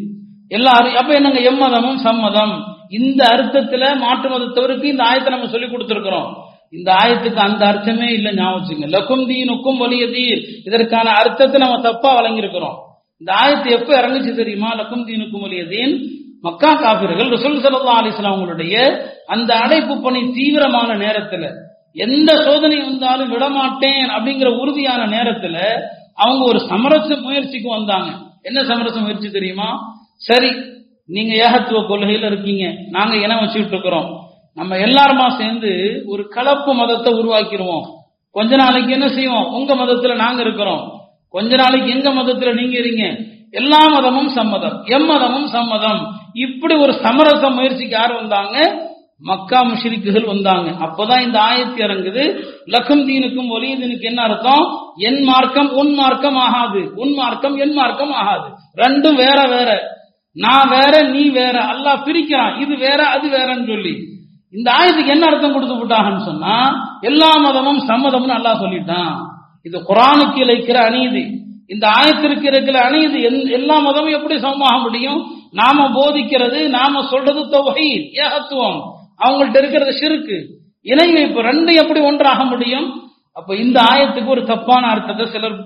A: எல்லாரும் அப்ப என்னங்க? எம்மதமும் சம்மதம். இந்த அர்த்தத்துல மாற்று மதத்தவருக்கு இந்த ஆயத்தை நம்ம சொல்லி கொடுத்துருக்கிறோம். இந்த ஆயத்துக்கு அந்த அர்த்தமே இல்லை ஞாபகம் லக்கும் தீனுக்கும் வலிய தீர். இதற்கான அர்த்தத்தை நம்ம தப்பா வழங்கியிருக்கிறோம். இந்த ஆயத்து எப்ப இறங்குச்சு தெரியுமா? லக்கும் தீனுக்கும் வலிய தீன் மக்கா காபிர்கள் ரசூல் சல்லா அலிஸ்லாம் அவங்களுடைய அந்த அடைப்பு பணி தீவிரமான நேரத்துல எந்த சோதனை வந்தாலும் விடமாட்டேன் அப்படிங்கிற உறுதியான நேரத்துல அவங்க ஒரு சமரச முயற்சிக்கு வந்தாங்க. என்ன சமரச முயற்சி தெரியுமா? சரி நீங்க ஏகத்துவ கொள்கையில இருக்கீங்க. நாங்க இனம் வச்சுக்கிட்டு இருக்கிறோம். நம்ம எல்லாருமா சேர்ந்து ஒரு கலப்பு மதத்தை உருவாக்கிடுவோம். கொஞ்ச நாளைக்கு என்ன செய்வோம்? உங்க மதத்துல நாங்க இருக்கிறோம். கொஞ்ச நாளைக்கு எங்க மதத்துல நீங்க இருங்க எல்லா மதமும் சம்மதம். எம்மதமும் சம்மதம். இப்படி ஒரு சமரச முயற்சிக்கு யார் வந்தாங்க? மக்கா முஷிரிக்குகள் வந்தாங்க. அப்பதான் இந்த ஆயத்து இறங்குது. லக்கம் தீனுக்கும் ஒலியதீனுக்கு என்ன அர்த்தம்? என் மார்க்கம் உன் மார்க்கம் ஆகாது. உன் மார்க்கம் என் மார்க்கம் ஆகாது. ரெண்டும் வேற வேற. நான் வேற நீ வேற. அல்லாஹ் பிரிக்கிறான். இது வேற அது வேறன்னு சொல்லி. இந்த ஆயத்துக்கு என்ன அர்த்தம் கொடுத்து விட்டாங்கன்னு சொன்னா எல்லா மதமும் சம்மதம்னு அல்லாஹ் சொல்லிட்டான். இது குரானுக்கு இழைக்கிற அநீதி. இந்த ஆயத்திற்கு இருக்கிற அநீதி எல்லா மதமும் எப்படி சமமாக முடியும்? நாம போதிக்கிறது நாம சொல்றது தொகை ஏகத்துவம். அவங்கள்ட்ட இருக்கிறது சிறுக்கு. இணை வைப்பு ரெண்டு எப்படி ஒன்றாக முடியும்? அப்ப இந்த ஆயத்துக்கு ஒரு தப்பான அர்த்தத்தை சிலர்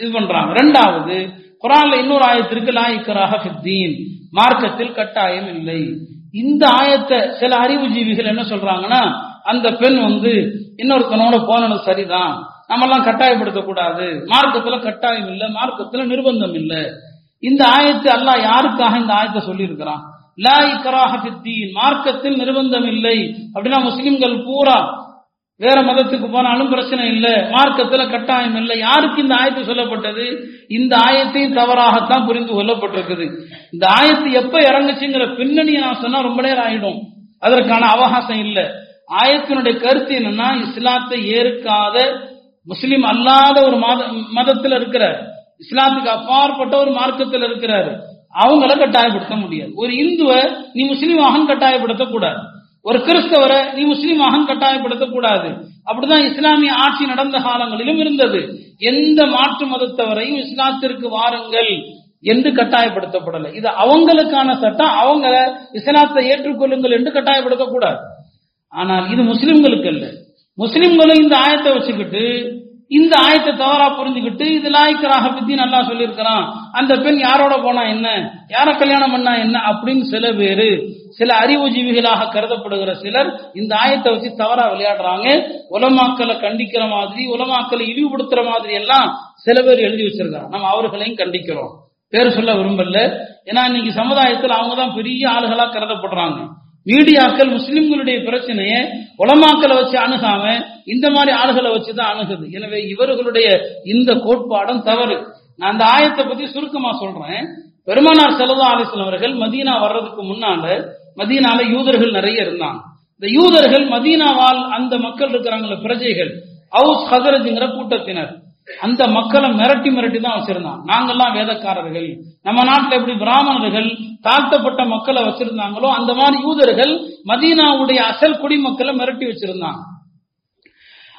A: இது பண்றாங்க. ரெண்டாவது குரான்ல இன்னொரு ஆயத்திற்கு லாய்க்கராக ஃபித்தீன். மார்க்கத்தில் கட்டாயம் இல்லை. இந்த ஆயத்தை சில அறிவுஜீவிகள் என்ன சொல்றாங்கன்னா அந்த பெண் வந்து இன்னொருத்தனோட போனது சரிதான். நம்ம எல்லாம் கட்டாயப்படுத்த கூடாது மார்க்கத்துல கட்டாயம் இல்லை மார்க்கத்துல நிர்பந்தம் இல்லை. இந்த ஆயத்தை அல்லாஹ் யாருக்காக இந்த ஆயத்தை சொல்லி லா மார்க்கத்தில் நிர்பந்தம் இல்லை. அப்படின்னா முஸ்லிம்கள் பூரா வேற மதத்துக்கு போனாலும் பிரச்சனை இல்லை. மார்க்கத்துல கட்டாயம் இல்லை. யாருக்கு இந்த ஆயத்து சொல்லப்பட்டது? இந்த ஆயத்தையும் தவறாகத்தான் புரிந்து கொள்ளப்பட்டிருக்குது. இந்த ஆயத்து எப்ப இறங்குச்சுங்கிற பின்னணியை நான் சொன்னா ரொம்ப நேரம் ஆயிடும். அதற்கான அவகாசம் இல்லை. ஆயத்தினுடைய கருத்து என்னன்னா இஸ்லாத்தை ஏற்காத முஸ்லிம் அல்லாத ஒரு மத மதத்தில் இருக்கிறார். இஸ்லாத்துக்கு அப்பாற்பட்ட ஒரு மார்க்கத்தில் இருக்கிறாரு. அவங்கள கட்டாயப்படுத்த முடியாது. ஒரு இந்துவை நீ முஸ்லீமாக கட்டாயப்படுத்தக்கூடாது. ஒரு கிறிஸ்தவரை நீ முஸ்லீமாக கட்டாயப்படுத்தக்கூடாது. அப்படிதான் இஸ்லாமிய ஆட்சி நடந்த காலங்களிலும் இருந்தது. எந்த மாற்று மதத்தவரையும் இஸ்லாத்திற்கு வாருங்கள் என்று கட்டாயப்படுத்தப்படலை. இது அவங்களுக்கான சட்டம். அவங்கள இஸ்லாத்தை ஏற்றுக்கொள்ளுங்கள் என்று கட்டாயப்படுத்தக்கூடாது. ஆனால் இது முஸ்லிம்களுக்கு அல்ல. முஸ்லிம்களும் இந்த ஆயத்தை வச்சுக்கிட்டு இந்த ஆயத்தை தவறா புரிஞ்சுக்கிட்டு இது லாய்க்கராக பத்தி நல்லா சொல்லியிருக்கிறான். அந்த பெண் யாரோட போனா என்ன? யார கல்யாணம் பண்ணா என்ன? அப்படின்னு சில பேரு சில அறிவுஜீவிகளாக கருதப்படுகிற சிலர் இந்த ஆயத்தை வச்சு தவறா விளையாடுறாங்க. உலமாக்களை கண்டிக்கிற மாதிரி உலமாக்களை இழிவுபடுத்துற மாதிரி எல்லாம் சில பேர் எழுதி வச்சிருக்காங்க நம்ம அவர்களையும் கண்டிக்கிறோம். பேர் சொல்ல விரும்பல. ஏன்னா இன்னைக்கு சமுதாயத்தில் அவங்க தான் பெரிய ஆளுகளா கருதப்படுறாங்க. மீடியாக்கள் முஸ்லிம்களுடைய பிரச்சனையை உலமாக்களை வச்சு அணுகாம இந்த மாதிரி ஆளுகளை வச்சு தான் அணுகுது. எனவே இவர்களுடைய இந்த கோட்பாடும் தவறு. நான் அந்த ஆயத்தை பத்தி சுருக்கமா சொல்றேன். பெருமானார் செலவா அலிஸ்லாம் அவர்கள் மதீனா வர்றதுக்கு முன்னால மதீனால யூதர்கள் நிறைய இருந்தாங்க. இந்த யூதர்கள் மதீனாவால் அந்த மக்கள் இருக்கிறாங்கள பிரஜைகள் ஹவுஸ் ஹசரத்ங்கிற கூட்டத்தினர். அந்த மக்களை மிரட்டி மிரட்டி தான் வச்சிருந்தான். நாங்கெல்லாம் வேதக்காரர்கள். நம்ம நாட்டில் எப்படி பிராமணர்கள் தாழ்த்தப்பட்ட மக்களை வச்சிருந்தாங்களோ அந்த மாதிரி யூதர்கள் மதீனாவுடைய அசல் குடிமக்களை மிரட்டி வச்சிருந்தாங்க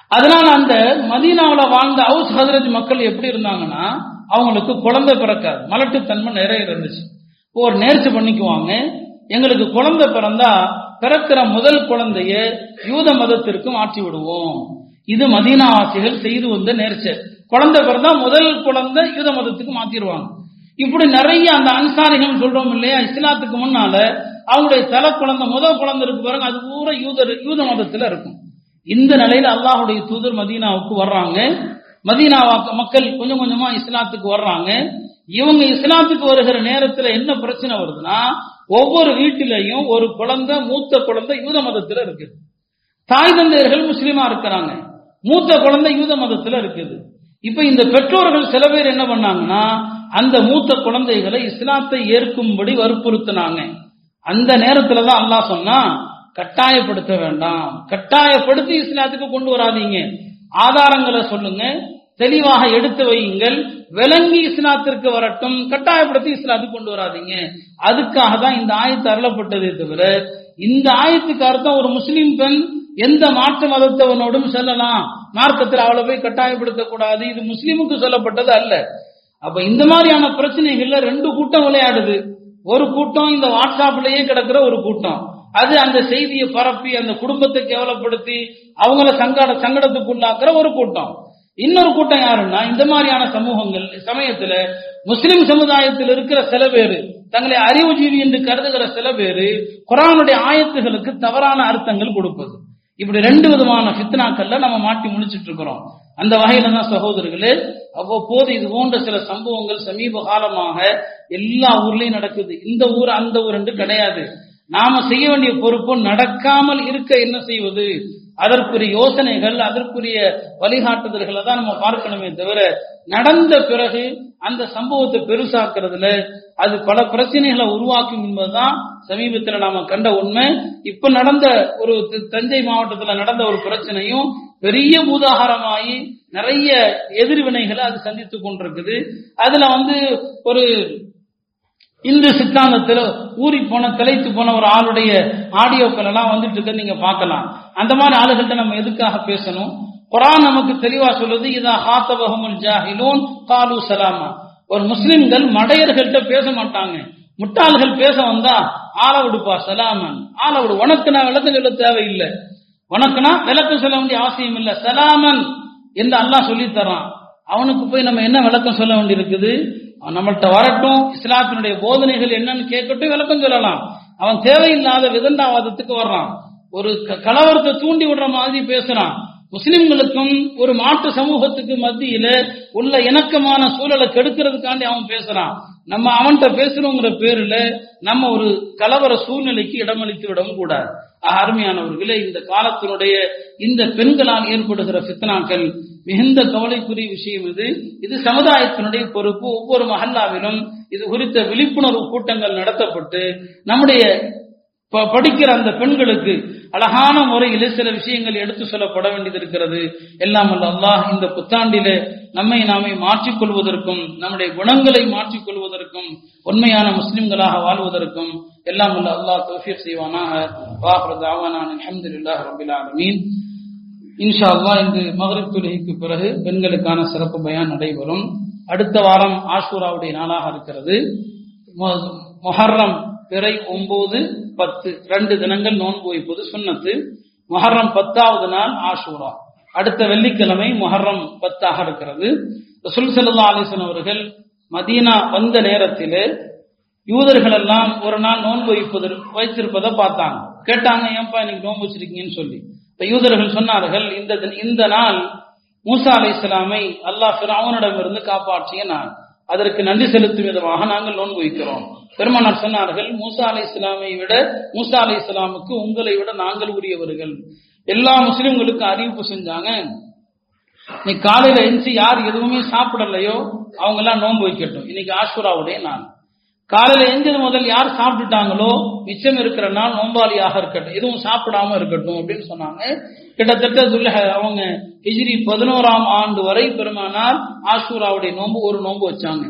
A: அதனால அந்த மதீனாவில் வாழ்ந்த ஹவுஸ் ஹசரத் மக்கள் எப்படி இருந்தாங்கன்னா அவங்களுக்கு குழந்தை பிறக்காது. மலட்டுத்தன்மை நிறைய இருந்துச்சு. ஒரு நேர்ச்சி பண்ணிக்குவாங்க. எங்களுக்கு குழந்தை பிறந்தா பிறக்கிற முதல் குழந்தைய யூத மதத்திற்கும் மாற்றி விடுவோம். இது மதீனாவாசிகள் செய்து வந்த நேர்ச்சல் குழந்தை பிறந்தா முதல் குழந்தை யூத மதத்துக்கு மாத்திடுவாங்க இப்படி நிறைய அந்த அன்சாரிகள் சொல்றோம் இல்லையா? இஸ்லாத்துக்கு முன்னால அவங்களுடைய தலை குழந்தை முதல் குழந்தை இருக்கு பாருங்க அது பூரா யூத யூத மதத்துல இருக்கும். இந்த நிலையில அல்லாஹுடைய தூதர் மதீனாவுக்கு வர்றாங்க. மதீனா மக்கள் கொஞ்சம் கொஞ்சமா இஸ்லாத்துக்கு வர்றாங்க. இவங்க இஸ்லாத்துக்கு வருகிற நேரத்துல என்ன பிரச்சனை வருதுன்னா ஒவ்வொரு வீட்டிலையும் ஒரு குழந்தை மூத்த குழந்தை யூத மதத்துல இருக்கு தாய் தந்தையர்கள் முஸ்லீமா இருக்கிறாங்க. மூத்த குழந்தை யூத மதத்துல இருக்குது. இப்ப இந்த பெற்றோர்கள் சில பேர் என்ன பண்ணாங்கன்னா அந்த மூத்த குழந்தைகளை இஸ்லாத்தை ஏற்கும்படி வற்புறுத்தினாங்க. அந்த நேரத்துல தான் அல்லாஹ் சொன்னா கட்டாயப்படுத்த வேண்டாம். கட்டாயப்படுத்தி இஸ்லாத்துக்கு கொண்டு வராதீங்க. ஆதாரங்களை சொல்லுங்க. தெளிவாக எடுத்து வையுங்கள். விளங்கி இஸ்லாத்திற்கு வரட்டும். கட்டாயப்படுத்தி இஸ்லாத்துக்கு கொண்டு வராதீங்க. அதுக்காக தான் இந்த ஆயத்து அருளப்பட்டதே தவிர இந்த ஆயத்துக்கு அர்த்தம் ஒரு முஸ்லீம் பெண் எந்த மாற்று மதத்தவனோடும் செல்லலாம். மார்க்கத்தில் அவ்வளவு போய் கட்டாயப்படுத்த கூடாது இது முஸ்லீமுக்கு சொல்லப்பட்டது அல்ல. அப்ப இந்த மாதிரியான பிரச்சனைகள்ல ரெண்டு கூட்டம் விளையாடுது. ஒரு கூட்டம் இந்த வாட்ஸ்அப்லயே கிடக்கிற ஒரு கூட்டம். அது அந்த செய்தியை பரப்பி அந்த குடும்பத்தை கேவலப்படுத்தி அவங்கள சங்கட சங்கடத்துக்குள்ளாக்குற ஒரு கூட்டம். இன்னொரு கூட்டம் யாருன்னா இந்த மாதிரியான சமூகங்கள் சமயத்துல முஸ்லிம் சமுதாயத்தில் இருக்கிற சில பேரு தங்களை அறிவுஜீவி என்று கருதுகிற சில பேரு குரானுடைய ஆயத்துகளுக்கு தவறான அர்த்தங்கள் கொடுப்பது. இப்படி ரெண்டு விதமான ஃபித்னாக்கள்ல நம்ம மாட்டி முடிச்சிட்டு இருக்கிறோம். அந்த வகையில தான் சகோதரர்களே அவ்வப்போது இது போன்ற சில சம்பவங்கள் சமீப காலமாக எல்லா ஊர்லயும் நடக்குது. இந்த ஊர் அந்த ஊர் என்று கிடையாது. நாம செய்ய வேண்டிய பொறுப்பு நடக்காமல் இருக்க என்ன செய்வது? அதற்குரிய யோசனைகள் அதற்குரிய வழிகாட்டுதல்களை தான் நம்ம பார்க்கணுமே தவிர நடந்த பிறகு அந்த சம்பவத்தை பெருசாக்குறதுல அது பல பிரச்சனைகளை உருவாக்கும் என்பதுதான் சமீபத்தில் நாம கண்ட உண்மை. இப்ப நடந்த ஒரு தஞ்சை மாவட்டத்தில் நடந்த ஒரு பிரச்சனையும் பெரிய பூதாகாரமாகி நிறைய எதிர்வினைகளை அது சந்தித்துக் கொண்டிருக்குது. அதுல வந்து ஒரு இந்து சித்தாந்தத்தில் ஊறி போன திளைத்து போன ஒரு ஆளுடைய ஆடியோக்கள் எல்லாம் வந்துட்டு இருக்க நீங்க பார்க்கலாம். அந்த மாதிரி ஆளுகள்கிட்ட நம்ம எதுக்காக பேசணும்? குரான் நமக்கு தெளிவா சொல்லுது இதா ஹாத்தபஹமுல் ஜாஹிலூன் காலு சலாமா. ஒரு முஸ்லிம்கள் மடையர்கள்ட்ட பேச மாட்டாங்க. முட்டாள்கள் பேச வந்தா ஆள விடுப்பா சலாமன். ஆள விடு உனக்கு நான் விளக்கம் சொல்ல தேவையில்லை. உனக்குனா விளக்கம் சொல்ல வேண்டிய அவசியம் இல்லை. சலாமன் என்று அல்லாஹ் சொல்லி தரான் அவனுக்கு போய் நம்ம என்ன விளக்கம் சொல்ல வேண்டியிருக்குது? நம்மள்கிட்ட வரட்டும் இஸ்லாத்தினுடைய போதனைகள் என்னன்னு கேட்கட்டும் விளக்கம் சொல்லலாம். அவன் தேவையில்லாத விதண்டாவாதத்துக்கு வர்றான். ஒரு கலவரத்தை தூண்டி விடுற மாதிரி பேசுறான். முஸ்லிம்களுக்கும் ஒரு மாற்று சமூகத்துக்கு மத்தியில உள்ள இணக்கமான சூழலை கெடுக்கிறதுக்காண்டி அவன் பேசுறான். நம்ம அவன்கிட்ட பேசுறோங்கிற பேர்ல நம்ம ஒரு கலவர சூழ்நிலைக்கு இடமளித்து விடவும் கூடாது. அருமையானவர்களே இந்த காலத்தினுடைய இந்த பெண்களால் ஏற்படுகிற சித்தனாக்கள் மிகுந்த கவலைக்குரிய விஷயம் இது. இது சமுதாயத்தினுடைய பொறுப்பு. ஒவ்வொரு மஹல்லாவிலும் இது குறித்த விழிப்புணர்வு கூட்டங்கள் நடத்தப்பட்டு நம்முடைய ப- படிக்கிற அந்த பெண்களுக்கு அழகான முறையில் சில விஷயங்கள் எடுத்து சொல்லப்பட வேண்டியது இருக்கிறது. எல்லாம் அல்ல அல்லாஹ் இந்த புத்தாண்டிலே நம்மை நாமே மாற்றிக்கொள்வதற்கும் நம்முடைய குணங்களை மாற்றிக்கொள்வதற்கும் உண்மையான முஸ்லிம்களாக வாழ்வதற்கும் எல்லாம் அல்ல அல்லாஹ் தௌஃபீக் செய்வானாக. வாஹ்ர தாவானான் ஆலமீன். இன்ஷா அல்லா இன்று மகரிப் தொழுகைக்கு பிறகு பெண்களுக்கான சிறப்பு பயான் நடைபெறும். அடுத்த வாரம் ஆஷூராவுடைய நாளாக இருக்கிறது. மொ- மொஹர்ரம் பிறை ஒன்பது பத்து ரெண்டு தினங்கள் நோன்பு வைப்பது சுண்ணத்து. மொஹர்ரம் பத்தாவது நாள் ஆஷூரா. அடுத்த வெள்ளிக்கிழமை மொஹர்ரம் பத்தாக இருக்கிறது. ரசூல் ஸல்லல்லாஹு அலைஹி அவர்கள் மதீனா வந்த நேரத்திலே யூதர்கள் எல்லாம் ஒரு நாள் நோன்பு வைப்பது வைத்திருப்பதை பார்த்தாங்க. கேட்டாங்க ஏன்பா இன்னைக்கு நோன்பு வச்சிருக்கீங்கன்னு சொல்லி. யூதர்கள் சொன்னார்கள் இந்த இந்த நாள் மூசா அலை இஸ்லாமை அல்லாஹ் ஃபிரௌனிடமிருந்து காப்பாற்றிய நாள். அதற்கு நன்றி செலுத்தும் விதமாக நாங்கள் நோன்பு வைக்கிறோம். பெருமானார் சொன்னார்கள் மூசா அலை இஸ்லாமை விட மூசா அலை இஸ்லாமுக்கு உங்களை விட நாங்கள் உரியவர்கள். எல்லா முஸ்லிம்களுக்கும் அறிவிப்பு செஞ்சாங்க. இன்னைக்கு காலையில எந்திச்சு யார் எதுவுமே சாப்பிடலையோ அவங்க எல்லாம் நோன்பு வைக்கட்டும். இன்னைக்கு ஆஷுராவுடைய நாள். காலையில எஞ்சது முதல் யார் சாப்பிட்டுட்டாங்களோ மிச்சம் இருக்கிற நாள் நோம்பாளியாக இருக்கட்டும் எதுவும் சாப்பிடாம இருக்கட்டும் அப்படின்னு சொன்னாங்க. கிட்டத்தட்ட துல்ல அவங்க ஹிஜ்ரி பதினோராம் ஆண்டு வரை பெருமானார் ஆஷூராவுடைய நோன்பு ஒரு நோன்பு வச்சாங்க.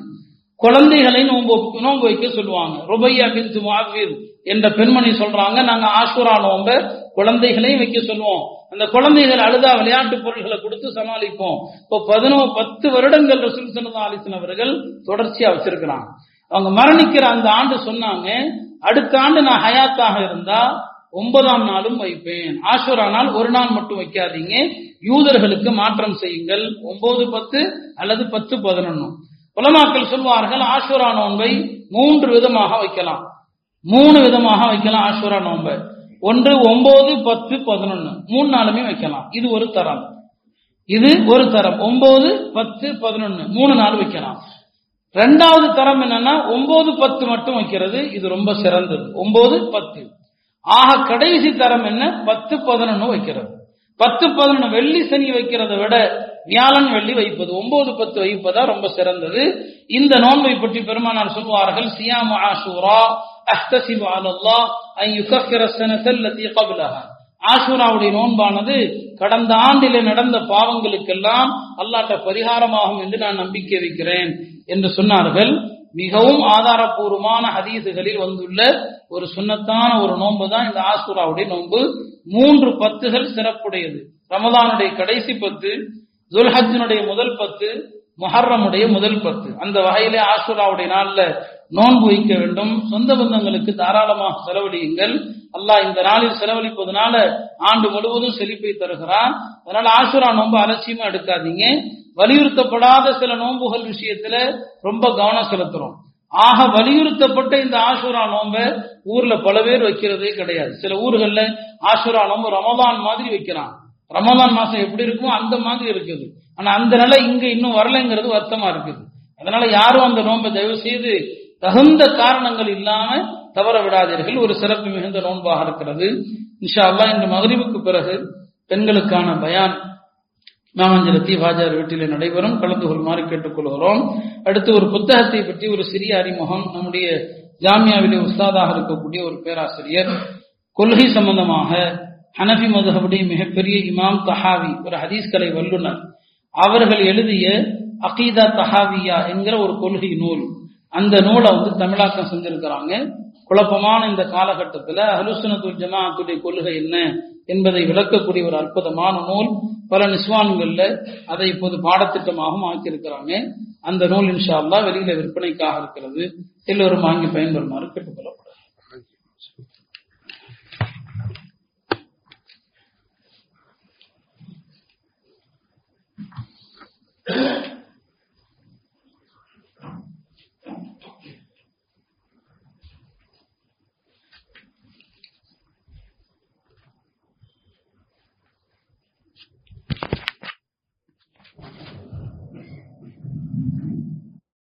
A: குழந்தைகளை நோன்பு நோன்பு வைக்க சொல்லுவாங்க. ருபையா பின் மாவீர் என்ற பெண்மணி சொல்றாங்க நாங்க ஆஷூரா நோம்ப குழந்தைகளையும் வைக்க சொல்லுவோம். அந்த குழந்தைகள் அழுதா விளையாட்டு பொருள்களை கொடுத்து சமாளிப்போம். இப்போ பதினோ பத்து வருடங்கள் ரசூல் சல்லா அலிசன் அவர்கள் தொடர்ச்சியா வச்சிருக்கிறாங்க. அவங்க மரணிக்கிற அந்த ஆண்டு சொன்னாங்க. அடுத்த ஆண்டு நான் ஹயாத்தாக இருந்தா ஒன்பதாம் நாளும் வைப்பேன். ஆஷுரா நாள் ஒரு நாள் மட்டும் வைக்காதீங்க. யூதர்களுக்கு மாற்றம் செய்யுங்கள். ஒன்பது பத்து அல்லது பத்து பதினொன்னு. உலமாக்கள் சொல்வார்கள் ஆஷுரா நோன்பை மூன்று விதமாக வைக்கலாம். மூணு விதமாக வைக்கலாம் ஆஷுரா நோன்பை. ஒன்று ஒன்பது பத்து பதினொன்னு. மூணு நாளுமே வைக்கலாம். இது ஒரு தரம். இது ஒரு தரம். ஒன்பது பத்து பதினொன்னு. மூணு நாள் வைக்கலாம். ரெண்டாவது தரம் என்னன்னா ஒன்பது பத்து மட்டும் வைக்கிறது இது ரொம்ப சிறந்தது. ஒன்பது பத்து. ஆக கடைசி தரம் என்ன? பத்து பதினொன்னு வைக்கிறது. பத்து பதினொன்னு வெள்ளி சனி வைக்கிறத விட வியாழன் வெள்ளி வைப்பது. ஒன்பது பத்து வைப்பதா ரொம்ப சிறந்தது. இந்த நோன்பை பற்றி பெருமானார் சொல்வார்கள் சியாம் ஆஷூரா அஹ்தசிபு அலல்லாஹ் அன் யுகஃபிர ஸனத்தல்லதி கப்லஹா. ஆசூராவுடைய நோன்பானது கடந்த ஆண்டிலே நடந்த பாவங்களுக்கெல்லாம் அல்லாட்ட பரிகாரமாகும் என்று நான் நம்பிக்கை வைக்கிறேன். என்று சொன்னார்கள். மிகவும் ஆதாரபூர்வமான ஹதீசுகளில் வந்துள்ள ஒரு சுன்னத்தான ஒரு நோன்பு தான் இந்த ஆசூராவுடைய நோன்பு. மூன்று பத்துகள் சிறப்புடையது. ரமதானுடைய கடைசி பத்து துல்ஹத்தினுடைய முதல் பத்து முஹர்ரமுடைய முதல் பத்து. அந்த வகையிலே ஆசுராவுடைய நாளில் நோன்பு வைக்க வேண்டும். சொந்த பந்தங்களுக்கு தாராளமாக செலவழியுங்கள். அல்லாஹ் இந்த நாளில் செலவழிப்பதனால ஆண்டு முழுவதும் செழிப்பை தருகிறான். அதனால ஆசுரா நோன்பு அலட்சியமா எடுக்காதீங்க. வலியுறுத்தப்படாத சில நோன்புகள் விஷயத்துல ரொம்ப கவனம் செலுத்துறோம். ஆக வலியுறுத்தப்பட்ட இந்த ஆசுரா நோன்பை ஊர்ல பல பேர் வைக்கிறதே கிடையாது. சில ஊர்கள்ல ஆஷுரா நோன்பு ரமதான் மாதிரி வைக்கிறான் ரமதான் மாசம் எப்படி இருக்குமோ அந்த மாதிரி இருக்குது. ஆனா அந்த நிலை இங்க இன்னும் வரலைங்கிறது வருத்தமா இருக்குது. அதனால யாரும் அந்த நோன்பை தயவு செய்து தகுந்த காரணங்கள் இல்லாம தவற விடாதீர்கள். ஒரு சிறப்பு மிகுந்த நோன்பாக இருக்கிறது. இன்ஷா அல்லா இன்று மகரிவுக்கு பிறகு பெண்களுக்கான பயான் மாமஞ்சல தீபாஜார் வீட்டிலே நடைபெறும். கலந்து கொள்ளுமாறு கேட்டுக்கொள்கிறோம். அடுத்து ஒரு புத்தகத்தை பற்றி ஒரு சிறிய அறிமுகம். நம்முடைய ஜாமியாவிலே உஸ்தாதாக இருக்கக்கூடிய ஒரு பேராசிரியர். கொள்கை சம்பந்தமாக ஹனபி மதுஹபுடைய மிகப்பெரிய இமாம் தஹாவி ஒரு ஹதீஸ் கலை அவர்கள் எழுதிய அகீதா தஹாவியா என்கிற ஒரு கொள்கை நூல். அந்த நூலை வந்து தமிழாக்கம் செஞ்சிருக்கிறாங்க. குழப்பமான இந்த காலகட்டத்தில் அலுசுனத்துல் ஜமாத்துடைய கொள்கை என்ன என்பதை விளக்கக்கூடிய ஒரு அற்புதமான நூல். பல நிஸ்வான்கள்ல அதை இப்போது பாடத்திட்டமாகவும் ஆக்கியிருக்கிறாங்க. அந்த நூல் இன்ஷா அல்லா வெளியில விற்பனைக்காக இருக்கிறது. எல்லோரும் வாங்கி பயன்பெறுமாறு கேட்டுக்கொள்ளப்படுகிறது